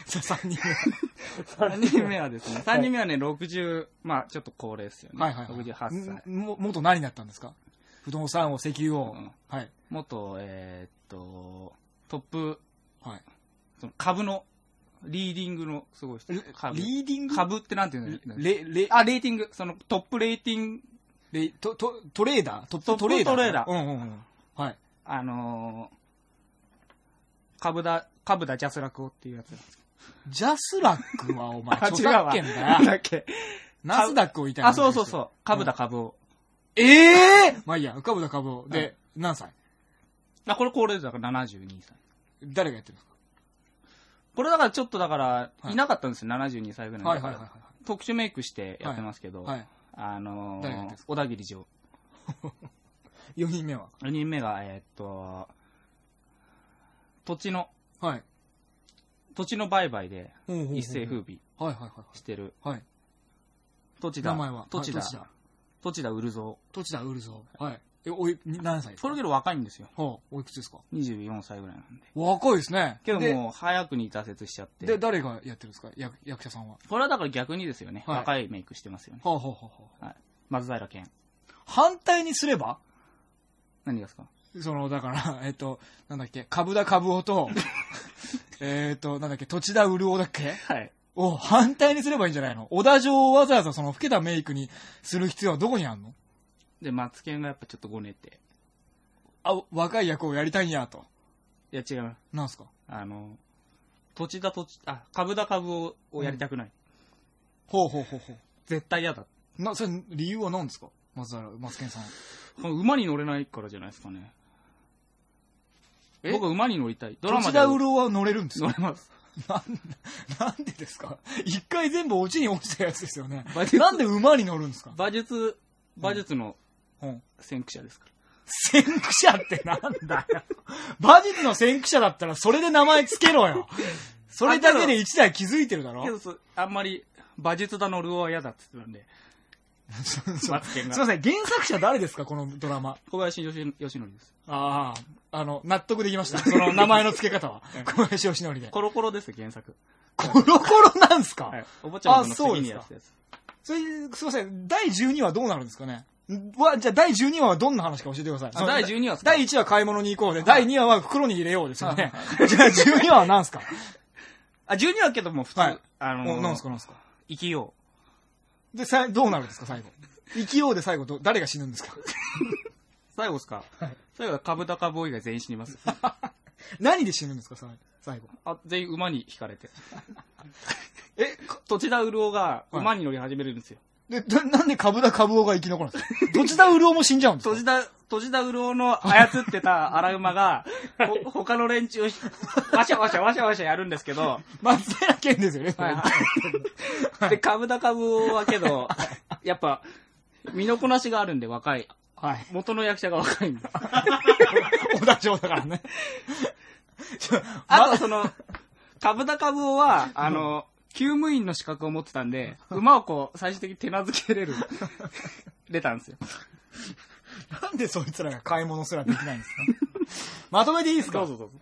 じゃあ3人3 *laughs* 人目はですね、3人目はね、60、まあちょっと高齢ですよね。目。はいはい、はい。68歳。んも、元何だったんですか？不動産王、石油王。うんはい。元、えーっと、トップ、はい。その株の、リーディングのすごい人。株。リーディング？株ってなんていうの？レ、レ、あ、レーティング。そのトップレーティング、レ、ト、レーダー？トップトップトレーダー？トレーダーうんうんうん。はい。あのー、株だ、株だジャスラクオっていうやつなんですジャスラックはお前、*laughs* あ著作権だなんだよ。っけ？ナスダックを言いたいなあ、そうそうそう。株だ株を。ええまあいいや、株だ株を。で、何歳？あ、これ高齢だから72歳。誰がやってるんですこれだからちょっとだから、はいいなかったんですよ、72歳ぐらいの。かはいはいはいは特殊メイクしてやってますけど、い。はい。あのー誰がやってるんです、小田切城。*laughs* 4人目は？4人目が、えーっと、土地の、はい。土地の売買でほうほうほう一世風靡はいはいはいしてる、はい。はい。土地だ。名前は？土地だ。はい土地だ土地だ、うるぞ土地だ、ウルゾー。はい。え、おい、に何歳ですか？それけど若いんですよ。はあ、おいくつですか？24歳ぐらいなんで。若いですね。けどでもう、早くに挫折しちゃって。で、誰がやってるんですか？役役者さんは？これはだから逆にですよね。はい若いメイクしてますよね。はあ、はあはあはあ、松平健。反対にすれば？何がですか？その、だから、*laughs* えっと、なんだっけ、株田株夫と、*laughs* えっと、なんだっけ、土地田潤夫だっけ？はい。を反対にすればいいんじゃないの？小田城をわざわざその老けたメイクにする必要はどこにあんの？で、松健がやっぱちょっとごねて。あ、若い役をやりたいんやと。いや違う。なんすか？あの、土地だ土地、あ、株だ株ををやりたくない。ほうほうほうほ絶対嫌だ。う。な、それ、理由は何ですか？松原、松健さん。馬に乗れないからじゃないですかね。え？僕は馬に乗りたい。ドラマ土で田は乗れるんですか？乗れます。*laughs* なんでですか？一回全部オチに落ちたやつですよね馬。術なんで馬に乗るんですか？馬術、馬術のうん。先駆者ですから。先駆者ってなんだよ。馬術の先駆者だったらそれで名前つけろよ。それだけで一台気づいてるだろ？けどそうあんまり馬術だのルオは嫌だって言ってたんで、*laughs* すいません、原作者誰ですか？このドラマ。小林義義則です。ああ、あの、納得できました。その名前の付け方は。小林義則で。コロコロです、原作。コロコロなんすか、はい。お坊ちゃまの次にやったやつ。それ、すいません、第12話どうなるんですかね？わ、じゃあ第12話はどんな話か教えてください。第12話っすか？第1話買い物に行こうで、第2話は袋に入れようですよね。じゃあ12話は何すか？あ、12話けども普通、はいあのお何すか何すか？生きよで、さ、どうなるんですか最後？生きようで最後ど、誰が死ぬんですか？う。最後っすか、最後は株高ボーイが全員死にます。*laughs* 何で死ぬんですかさ最後？あ、全員馬に引かれて。*laughs* え、土地田潤夫が馬に乗り始めるんですよ。で、どなんで株田株王が生き残るんですか？土地田潤夫も死んじゃうんですか？土地田、土地田潤夫の操ってた荒馬が、*laughs* ほ他の連中わしゃわしゃわしゃわしゃやるんですけど、松平健ですよね。それはいはい。で、株田株夫はけど、やっぱ、身のこなしがあるんで若い。はい。元の役者が若いんで。*laughs* 小田城だからね。ちょあとその、株田株夫は、あの、厩務員の資格を持ってたんで、*laughs* 馬をこう、最終的に手なずけれる、*laughs* 出たんですよ。なんでそいつらが買い物すらできないんですか？*laughs* まとめていいですか？どうぞどうぞ。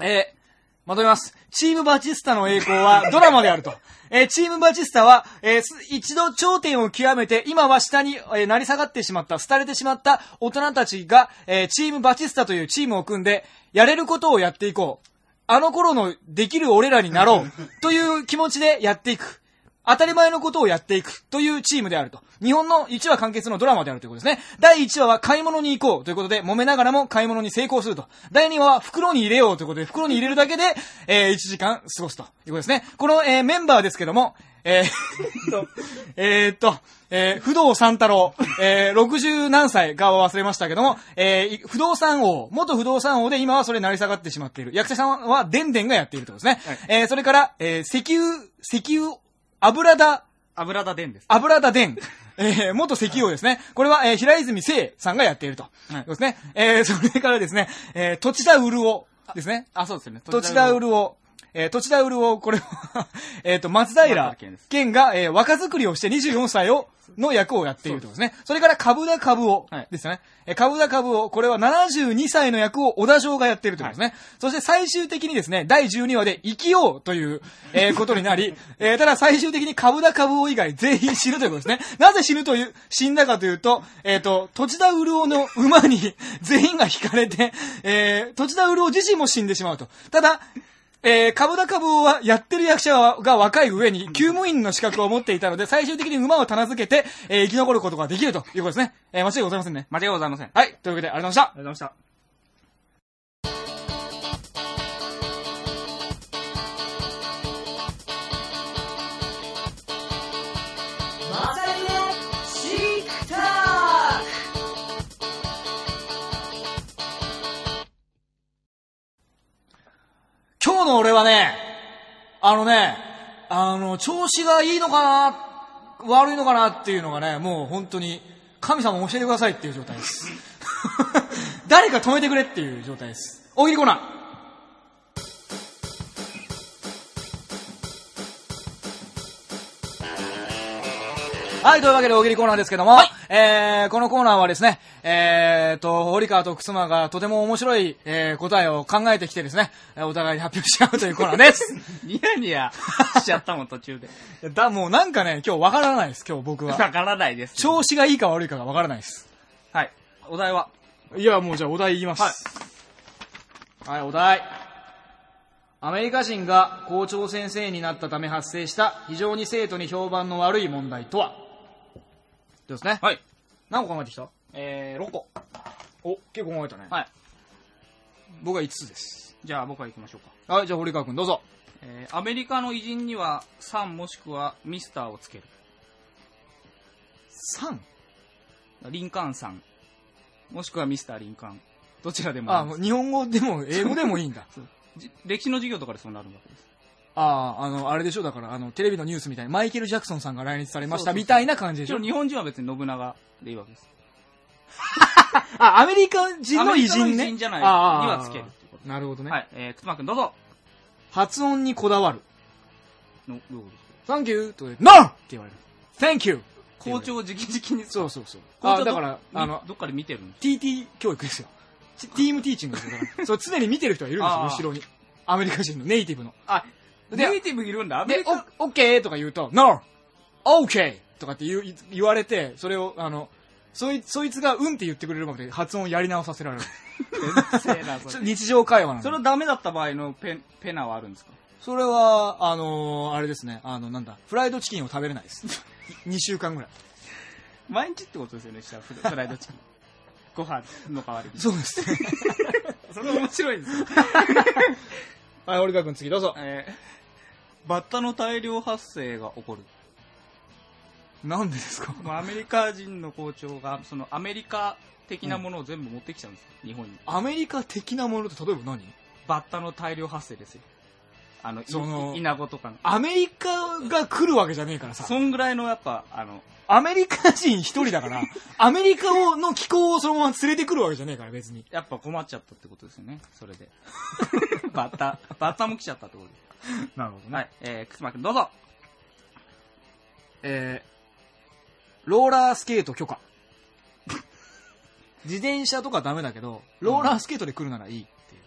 えーまとめます。チームバチスタの栄光はドラマであると。えーチームバチスタは、えーす一度頂点を極めて、今は下に、えー成り下がってしまった、廃れてしまった大人たちが、えーチームバチスタというチームを組んで、やれることをやっていこう。あの頃のできる俺らになろう。という気持ちでやっていく。当たり前のことをやっていくというチームであると。日本の1話完結のドラマであるということですね。第1話は買い物に行こうということで、揉めながらも買い物に成功すると。第2話は袋に入れようということで、袋に入れるだけで、えー1時間過ごすということですね。この、えーメンバーですけども、えー、と、えーっと、えー不動三太郎、えー、60何歳かは忘れましたけども、えーい不動産王、元不動産王で今はそれ成り下がってしまっている。役者さんは、でんでんがやっているということですね。えーそれから、えー石油、石油、油田、油田伝です。油田伝、えー、元石油王ですね。これは、えー、平泉聖さんがやっていると。そうですね。えー、それからですね、えー、土地田潤夫ですね。あ、そうですよね。土地田潤夫。えー、土地田潤夫、これは、*laughs* えっと、松平健が、えー、若作りをして24歳を、の役をやっているということですね。それから、株田株夫はいですよね。えー、株田株夫、これは72歳の役を小田城がやっているということですね。そして最終的にですね、第12話で生きようという、えー、ことになり、*laughs* えー、ただ最終的に株田株夫以外全員死ぬということですね。なぜ死ぬという、死んだかというと、えっ、と、土地田潤夫の馬に全員が引かれて、えー、土地田潤夫自身も死んでしまうと。ただ、えー、株田株夫はやってる役者が若い上に、厩務員の資格を持っていたので、最終的に馬を棚付けて、えー生き残ることができるということですね。えー間違いございませんね。間違いございません。あはい。というわけで、ありがとうございました。りがとうございました。今日の俺はね、あのね、あの、調子がいいのかな、悪いのかなっていうのがね、もう本当に、神様教えてくださいっていう状態です。*laughs* 誰か止めてくれっていう状態です。大喜利コーナー。はい、というわけで大喜利コーナーですけども、えー、このコーナーはですね、えーと、堀川と楠間がとても面白い、えー答えを考えてきてですね、えーお互いに発表し合うというコーナーです。*laughs* ニヤニヤしちゃったもん、途中で。だ、もうなんかね、今日わからないです、今日僕は。わからないです。調子がいいか悪いかがわからないです。はい。お題は、いや、もうじゃあお題言います。はい、お題。アメリカ人が校長先生になったため発生した非常に生徒に評判の悪い問題とは？ですね。はい。何個考えてきた？えー、6個。お、結構考えたね。はい。僕は5つです。じゃあ僕は行きましょうか。はい、じゃあ堀川くんどうぞ。えーアメリカの偉人には、サンもしくはミスターをつける。3? リンカーンさん。もしくはミスターリンカーン。どちらでもあ、いいですもう日本語でも英語でもいいんだ。*laughs* じ歴史の授業とかでそうなるわけです。ああ、あの、あれでしょ、だから、あの、テレビのニュースみたいに、マイケル・ジャクソンさんが来日されましたみたいな感じでしょ？日本人は別に信長でいいわけです。あ、アメリカ人の偉人ね。アメリカの偉人じゃないにああはつけるってこと。なるほどね。はい。えー、くつまくんどうぞ。発音にこだわる。の、どうですか？Thank you! と言う NO! って言われる。Thank you! 校長直々にそうそうそう。あ、だから、どあの、どっかで見てるんです TT 教育ですよ。ティームティーチングですよ。だからそう、常に見てる人がいるんですよ、後ろに。アメリカ人のネイティブの。あ、でネイティブいるんだ。オッケーとか言うと、No! OK! とかって言う言われて、それを、あの、そいそいつがうんって言ってくれるまで発音をやり直させられる。*laughs* 日常会話なんでそれはダメだった場合のペン、ペナはあるんですか？それは、あのーあれですね、あの、なんだ、フライドチキンを食べれないです。*laughs* 2週間ぐらい。毎日ってことですよね、したらフライドチキン。*laughs* ご飯の代わりに。そうです。それ面白いですよ。はい、堀川君次どうぞ。えー、バッタの大量発生が起こる。なんでですか？まあアメリカ人の校長が、そのアメリカ的なものを全部持ってきちゃうんですよ、日本に。アメリカ的なものって例えば何？バッタの大量発生ですよ。あの、いそのイナゴとかの。アメリカが来るわけじゃねえからさ。そんぐらいのやっぱ、あの、アメリカ人一人だから、*laughs* アメリカをの気候をそのまま連れてくるわけじゃねえから、別に。やっぱ困っちゃったってことですよね、それで。*laughs* バッタ、バッタも来ちゃったってことです。*laughs* なるほどはい、えー、くすまくんどうぞ。えー、ローラースケート許可。*laughs* 自転車とかダメだけど、ローラースケートで来るならいいっていう。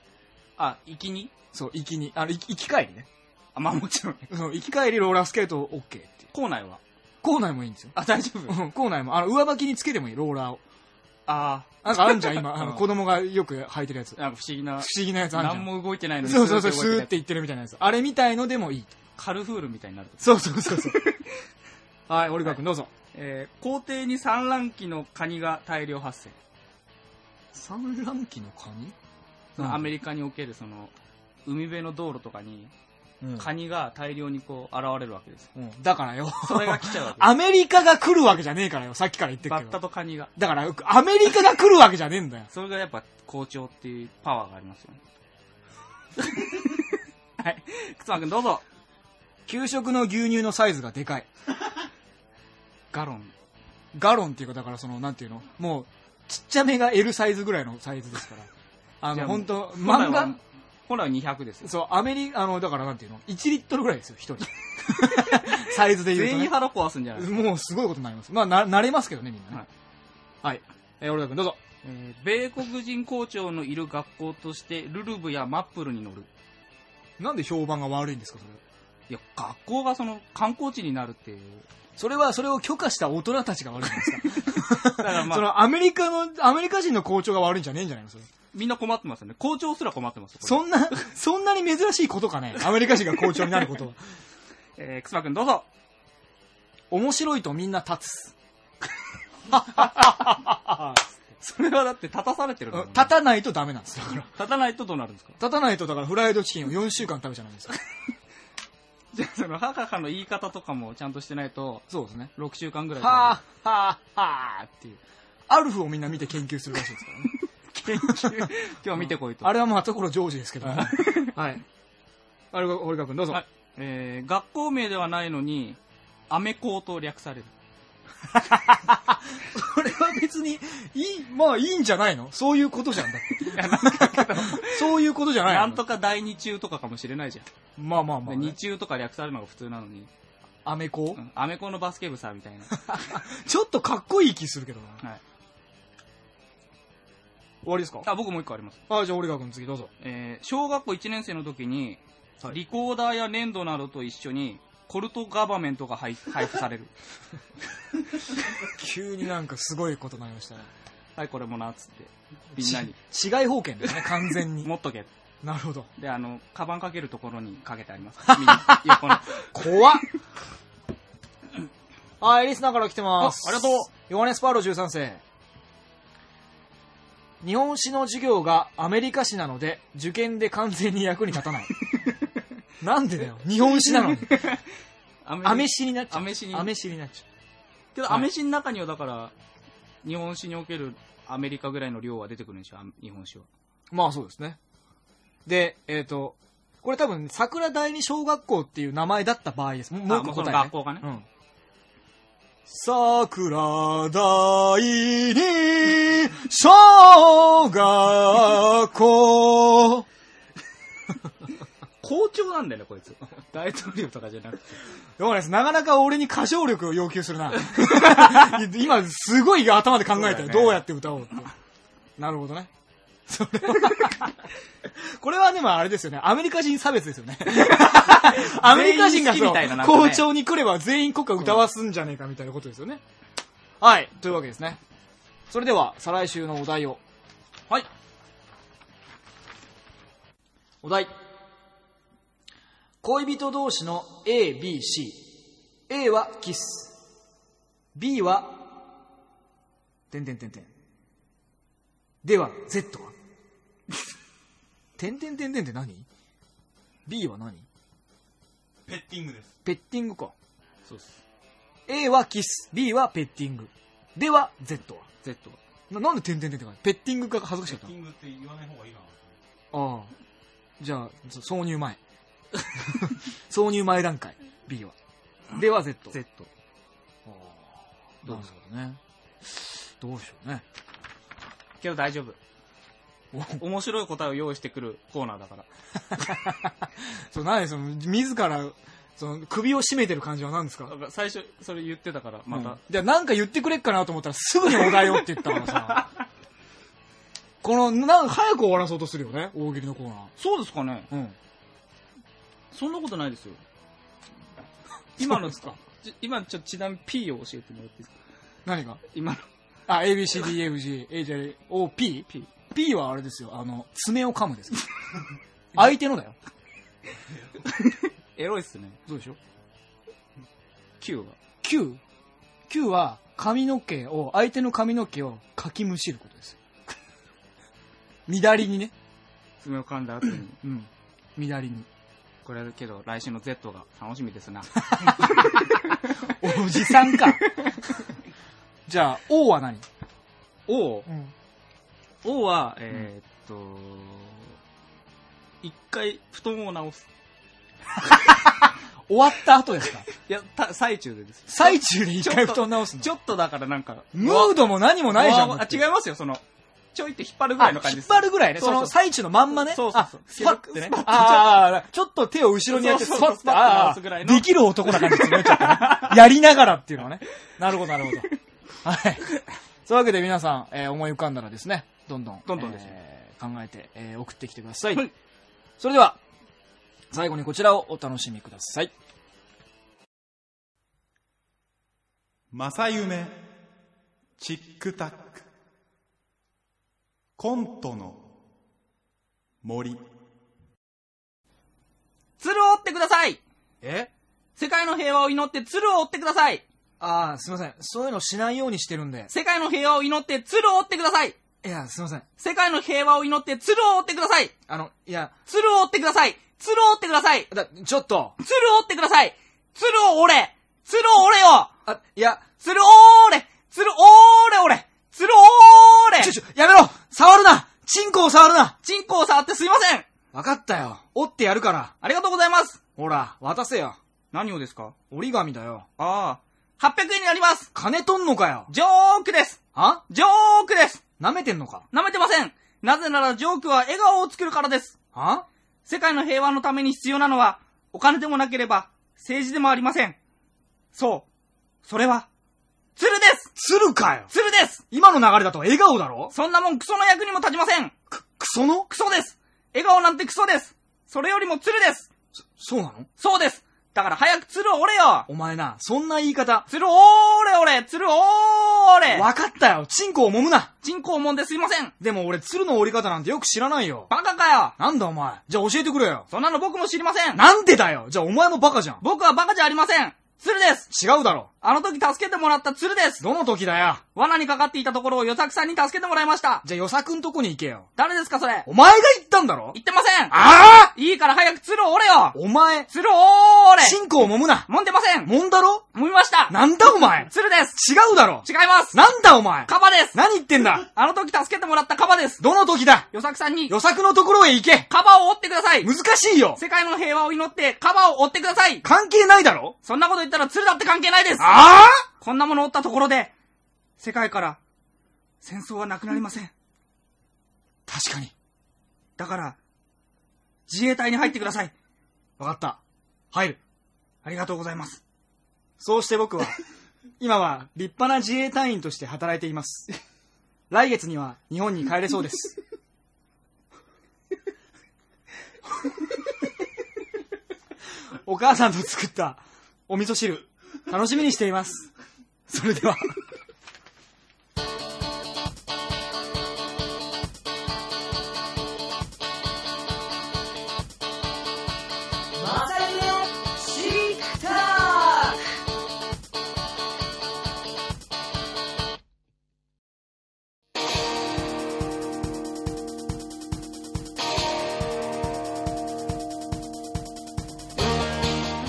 あ、行きに？そう、行きに、あの、行き行き帰りね。あ、まあもちろん。*laughs* そう行き帰りローラースケート OK っていう。校内は？校内もいいんですよ。あ、大丈夫？うん、校内も、あの、上履きにつけてもいい、ローラーを。あなんかあんじゃん、今、*laughs* あの、うん子供がよく履いてるやつ。ー、なんか不思議な不、思議なやつあんじゃん。何も動いてないのに。そうそうそう、スーって言ってるみたいなやつ。あれみたいのでもいいと。カルフールみたいになると。そうそうそうそう。はい、堀川君どうぞ。えー、校庭に産卵期のカニが大量発生。産卵期のカニ？アメリカにおけるその、海辺の道路とかに、うんカニが大量にこう、現れるわけです。うんだからよ。それが来ちゃうわけアメリカが来るわけじゃねえからよ。さっきから言ってるバッタけど。とカニが。だから、アメリカが来るわけじゃねえんだよ。*laughs* それがやっぱ校長っていうパワーがありますよね。*laughs* はい。くつまくんどうぞ。給食の牛乳のサイズがでかい。*laughs* ガロン。ガロンっていうか、だからその、なんていうの？もう、ちっちゃめが L サイズぐらいのサイズですから。あの、本当漫画、本来は200ですよ。そう、アメリカ、あの、だからなんていうの ?1 リットルぐらいですよ、一人。*laughs* サイズで言うと、ね。全員腹壊すんじゃない？ですか。もうすごいことになります。まあ、な、慣れますけどね、みんなね。はい。はい。えー、俺田君どうぞ。えー米国人校長のいる学校として、ルルブやマップルに乗る。なんで評判が悪いんですか、それ？いや、学校がその観光地になるっていう。それは、それを許可した大人たちが悪いんじゃないですか？*laughs* だからまそあ、のアメリカの、アメリカ人の校長が悪いんじゃねえんじゃないのそれ？みんな困ってますよね。校長すら困ってますそんな、*laughs* そんなに珍しいことかね？アメリカ人が校長になることは。*laughs* えー、くすまくんどうぞ。面白いとみんな立つ。*laughs* それはだって立たされてるんだもんね立たないとダメなんですよ。だから。立たないとどうなるんですか？立たないと、だからフライドチキンを4週間食べちゃうんですよ。じゃあその、母々の言い方とかもちゃんとしてないと、そうですね。6週間ぐらい。はぁ、はぁ、はぁっていう。アルフをみんな見て研究するらしいですからね。研究、今日見てこいと。あれはまあ、ところジョージですけど。*laughs* はい。あれが、堀川君どうぞ。はいえー、学校名ではないのに、アメ校と略される。*laughs* これは別に、いい、まあいいんじゃないの？そういうことじゃんだって。そういうことじゃないの？なんとか第二中とかかもしれないじゃん。まあまあまあ、でね。二中とか略されるのが普通なのに、アメコ？うんアメ校のバスケ部さ、みたいな。*laughs* ちょっとかっこいい気するけどな。はい。終わりですか？あ、僕もう一個あります。あ、じゃあ、堀川君次どうぞ。えー、小学校1年生の時に、はいリコーダーや粘土などと一緒に、コルトガバメントが配 *laughs* 配布される。急になんかすごいことになりましたね。はい、これもな、つって。みんなに、ち市外保険ですね、完全に。*laughs* 持っとけ。なるほど。で、あの、カバンかけるところにかけてあります。みんな *laughs* 横の。怖っはい、リスナーから来てます。あありがとう。ヨハネス・パウロ13世。日本史の授業がアメリカ史なので、受験で完全に役に立たない。*laughs* なんでだよ。日本史なのに。アアメ史になっちゃう。アメ史にアメ史になっちゃけど、はいアメ史の中にはだから、日本史におけるアメリカぐらいの量は出てくるんでしょ、あ日本史は。う。まあそうですね。で、えっ、と、これ多分、桜第二小学校っていう名前だった場合です。もうもうね。の学校がね。うん。桜第二小学校。校長なんだよね、こいつ。大統領とかじゃなくて。どうもです。なかなか俺に歌唱力を要求するな。*laughs* 今、すごい頭で考えたよねどうやって歌おうって。なるほどね。*laughs* それは、これはでもあれですよね。アメリカ人差別ですよね。*laughs* アメリカ人が全員好きみたいななんかね校長に来れば全員国家歌わすんじゃねえかみたいなことですよね。はい。というわけですね。それでは、再来週のお題を。はい。お題。恋人同士の A、B、C。A はキス。B は、てんてんてんてん。では、Z は？てんてんてんてんって何 ?B は何？ペッティングです。ペッティングか。そうです。A はキス。B はペッティング。では、Z は Z は。ななんでてんてんてんてペッティングが恥ずかしかっペッティングって言わない方がいいかな。たああ。じゃあ、そ挿入前。*laughs* 挿入前段階。B は。では Z。Z。どうですかね。どうしようね。けど大丈夫。*laughs* 面白い答えを用意してくるコーナーだから。*laughs* そう、何その、自ら、その、首を絞めてる感じは何ですか？最初、それ言ってたから、また。うんじゃあなんか言ってくれっかなと思ったらすぐにお題をって言ったからさ。*laughs* この、なんか早く終わらそうとするよね、大喜利のコーナー。そうですかねうん。そんなことないですよ。今のですか？ち今ちょっとちなみに P を教えてもらっていいですか？何が？今の。あ、ABCDFG、A、J、O、P? はあれですよ、あの、爪を噛むです。*laughs* 相手のだよ。*laughs* エロいっすね。どうでしょ Q は？?Q? Q は髪の毛を、相手の髪の毛をかきむしることですよ。乱りにね。爪を噛んだ後に。うん。乱りに。これけど、来週の Z が楽しみですな。*laughs* おじさんか。じゃあ、O は何？O? うん。O は、えーっと、一回布団を直す。*laughs* 終わった後ですか？いや、た最中でです。最中で一回布団直すの？ちょっとだからなんか、ムードも何もないじゃん。あ違いますよ、その、ちょいって引っ張るぐらいの感じ引っです。張るぐらいね。その最中のまんまね？そうそうそうあスパッってねああ、ちょっと手を後ろにやって、そうそうそうスパッああ直すぐらいのできる男な感じですね、ちょっとね。やりながらっていうのはね。なるほど、なるほど。はい。そういうわけで皆さん、えー思い浮かんだらですね、どんどん、どんどんですよえー考えて、えー送ってきてください。はいそれでは、最後にこちらをお楽しみください。正夢、チックタック、コントの森。鶴を折ってくださいえ？世界の平和を祈って鶴を折ってくださいああ、すいません。そういうのしないようにしてるんで。世界の平和を祈って鶴を折ってください。いや、すいません。世界の平和を祈って鶴を折ってください。あの、いや、鶴を折ってください。鶴を折ってください。だ、ちょっと、鶴を折ってください。鶴を折れ。鶴を折れよ。あ、いや、鶴を折れ。鶴を折れ折れ鶴を折れ。ちょちょ、やめろ。触るな。チンコを触るな。チンコを触ってすいません。わかったよ。折ってやるから。ありがとうございます。ほら、渡せよ。何をですか？折り紙だよ。ああ。800円になります。金取んのかよ。ジョークです。はジョークです。舐めてんのか？舐めてません。なぜならジョークは笑顔を作るからです。は世界の平和のために必要なのは、お金でもなければ、政治でもありません。そう。それは、鶴です。鶴かよ。鶴です。今の流れだと笑顔だろ？そんなもんクソの役にも立ちません。く、クソの？クソです。笑顔なんてクソです。それよりも鶴です。そうなの？そうですだから早く鶴を折れよお前な、そんな言い方。鶴おーれおれ鶴おーれわかったよ。チンコを揉むな。人口もんですいませんでも俺、鶴の折り方なんてよく知らないよ。バカかよなんだお前。じゃあ教えてくれよ。そんなの僕も知りませんなんでだよじゃあお前もバカじゃん。僕はバカじゃありません鶴です。違うだろ。あの時助けてもらった鶴です。どの時だよ。罠にかかっていたところを与作さんに助けてもらいました。じゃあ、与作んとこに行けよ。誰ですかそれ？お前が言ったんだろ。言ってません。ああ。いいから早く鶴を折れよ。お前、鶴を折れ。チンコを揉むな。揉んでません。揉んだろ？揉みました。なんだお前？鶴です。違うだろ。違います。なんだお前？カバです。何言ってんだ？あの時助けてもらったカバです。どの時だ？与作さんに。与作のところへ行け。カバを折ってください。難しいよ。世界の平和を祈ってカバを折ってください。関係ないだろ。そんなこと言ったら鶴だって関係ないですああ？こんなもの折ったところで、世界から戦争はなくなりません。確かに。だから、自衛隊に入ってください。わかった。入る。ありがとうございます。そうして僕は、*laughs* 今は立派な自衛隊員として働いています。来月には日本に帰れそうです。*laughs* お母さんと作ったお味噌汁、楽しみにしています。それでは。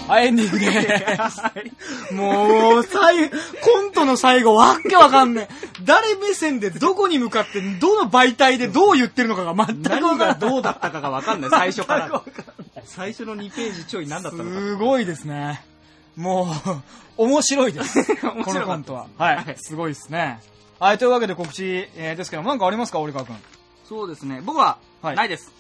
はい、エンディングです。もう、最、コントの最後、わっけわかんねえ。誰目線でどこに向かって、どの媒体でどう言ってるのかが全くわ何からない。がどうだったかがわかんない、最初から。最初の2ページちょい何だったのか。すごいですね。もう、面白いです。*laughs* このコントは。はい。すごいですね。はい、というわけで告知、えーですけど、なんかありますか、折川くん。そうですね。僕は、はいないです。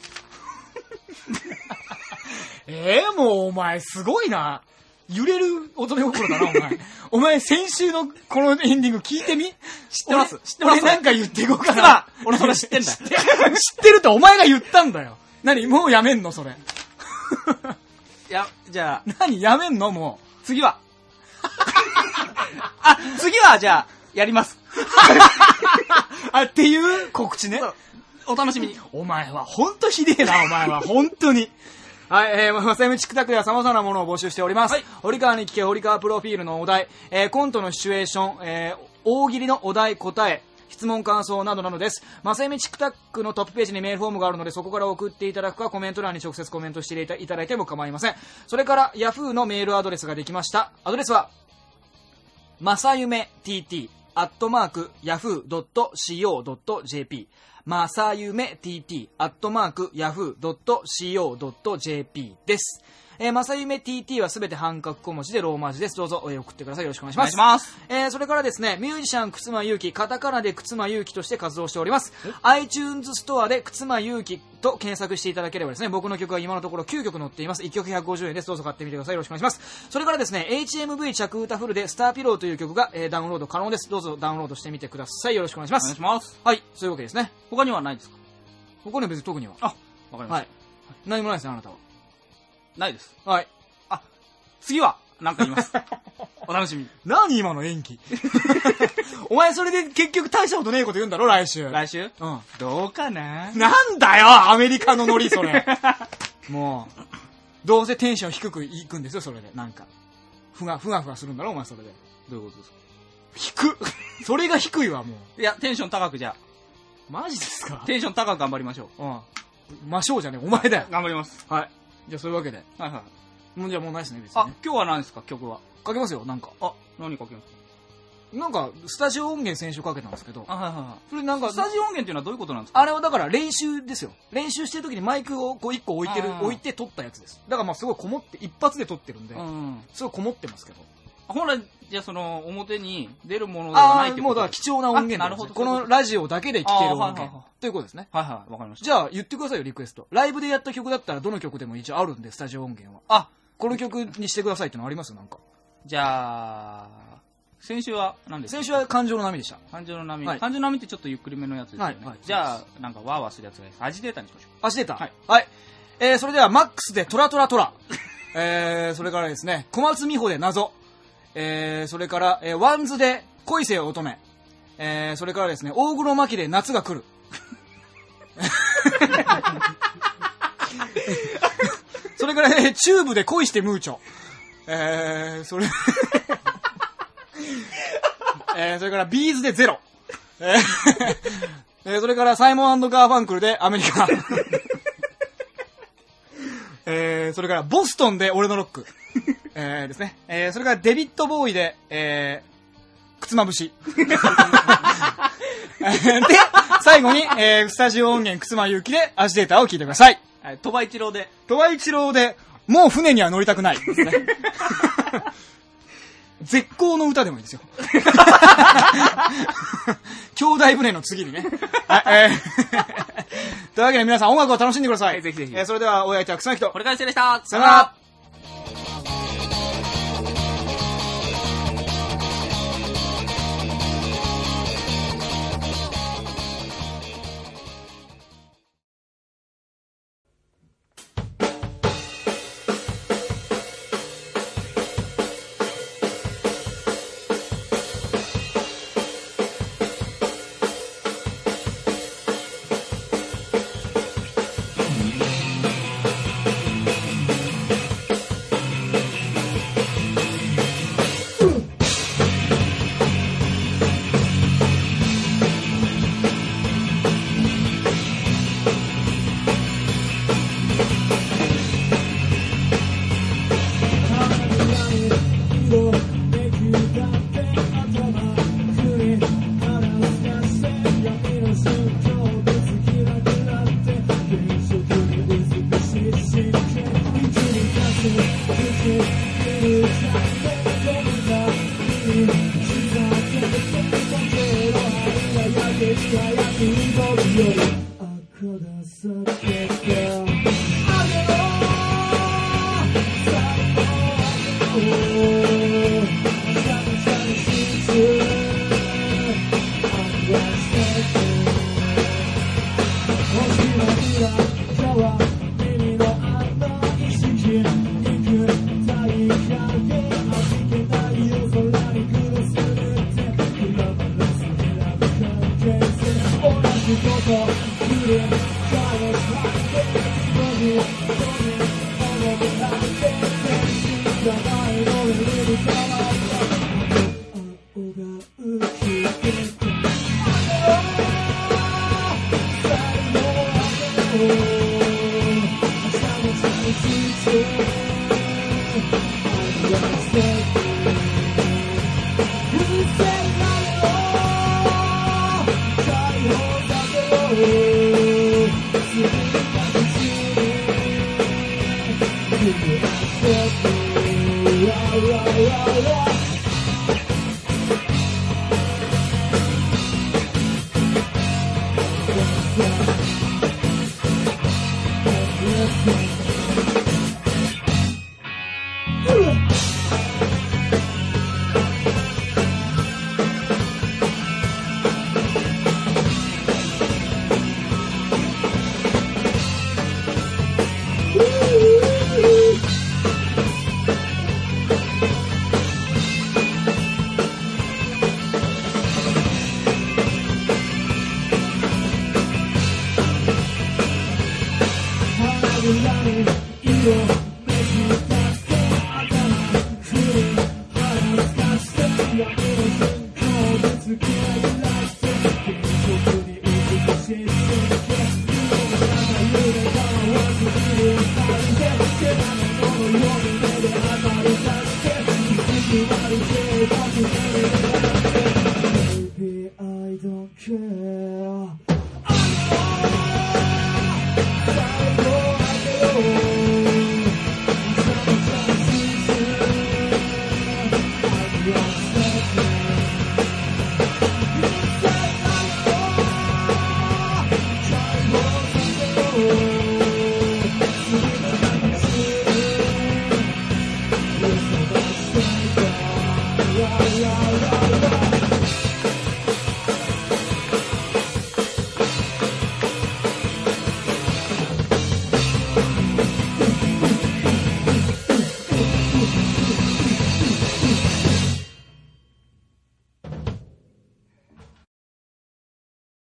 *laughs* *laughs* ええもうお前すごいな。揺れる乙女心だな、お前。*laughs* お前先週のこのエンディング聞いてみ？知ってます？知ってます？俺なんか言っていこうか実なは。俺それ知ってんだよ *laughs* 知ってるってお前が言ったんだよ。何？もうやめんの？それ。いや、じゃあ、何やめんの？も次は。あ、次は、じゃあ、やります。う。あ、っていう告知ね。お楽しみに。お前はほんとひでえな、お前は。ほんとに。はい、えー、まさゆみチクタクでは様々なものを募集しております。はい堀川に聞け、堀川プロフィールのお題、えー、コントのシチュエーション、えー、大喜利のお題答え、質問感想などなどです。まさゆみチクタックのトップページにメールフォームがあるので、そこから送っていただくか、コメント欄に直接コメントしていただいても構いません。それから、ヤフーのメールアドレスができました。アドレスは、まさゆめ tt アットマーク yahoo.co.jp まさゆめ tt アットマーク yahoo.co.jp です。えー、まさゆめ tt はすべて半角小文字でローマ字です。どうぞ、えー送ってください。よろしくお願いしおます。願いします。えーそれからですね、ミュージシャン、くつまゆうき、カタカナでくつまゆうきとして活動しております。iTunes ストアでくつまゆうきと検索していただければですね、僕の曲は今のところ9曲載っています。1曲150円です。どうぞ買ってみてください。よろしくお願いします。それからですね、HMV 着歌フルでスターピローという曲が、えーダウンロード可能です。どうぞダウンロードしてみてください。よろしくお願いしまお願いす。します。はい、そういうわけですね。他にはないですか？ここには別に特には。あ、わかりましはい。何もないですね、あなたは。た。ないです。はい。次は、なんか言います。*laughs* お楽しみに。何今の演技？*laughs* お前それで結局大したことねえこと言うんだろ、来週。来週？うん。どうかな？なんだよアメリカのノリ、それ。*laughs* もう、どうせテンション低くいくんですよ、それで。なんか。ふが、ふがふがするんだろ、お前それで。どういうことですか？低っそれが低いわ、もう。いや、テンション高くじゃマジですか？あ、テンション高く頑張りましょう。うん。ましょうじゃねえ、お前だよ。頑張ります。はい。じゃあそういうわけで。はいはい。もうじゃあもうないですね、別あにね。、今日は何ですか？曲は。かけますよ、なんか。あ、何かけますなんか、スタジオ音源先週かけたんですけど、あ、はいはいはい。それなんか、スタジオ音源っていうのはどういうことなんですか？あれはだから練習ですよ。練習してる時にマイクをこう一個置いてる置いて撮ったやつです。だからまあすごいこもって、一発で撮ってるんで、うん。すごいこもってますけど。本来、じゃあその、表に出るものではないってこともうだから貴重な音源あなるほどこのラジオだけで聴ける音あーはいはい源は。ということですね。はいはい、わかりました。じゃあ言ってくださいよ、リクエスト。ライブでやった曲だったらどの曲でも一応あるんで、スタジオ音源は。あ、この曲にしてくださいってのありますなんか。じゃあ、先週は何ですか先週は感情の波でした。感情の波、はい感情の波ってちょっとゆっくりめのやつですよね。はいはいじゃあ、なんかワーワーするやつがいいですアジテーターにしましょう。足出た。はい。はい。えー、それでは、マックスでトラトラトラ。えー、それからですね、小松未歩で謎。えー、それから、えー、 WANDS で恋せよ乙女。えー、それからですね、大黒摩季で夏が来る。それから、えーチューブで恋してムーチョ。えー、それ、*laughs* えー、それから B'zで ZERO。ええーそれからサイモンガーファンクルでアメリカ。えー、それからボストンで俺のロック。えー、ですね。えー、それからデビッド・ボーイで、えー、靴まぶし。えーで、最後に、えー、スタジオ音源靴間ゆうきでアジテーターを聞いてください。はい、鳥羽一郎で。鳥羽一郎で、もう船には乗りたくない。絶好の歌でもいいですよ。兄弟船の次にね。はい、えーというわけで皆さん音楽を楽しんでください。はいぜひぜひえーそれでは、お相手は草木とこ。れからでした。さよなら。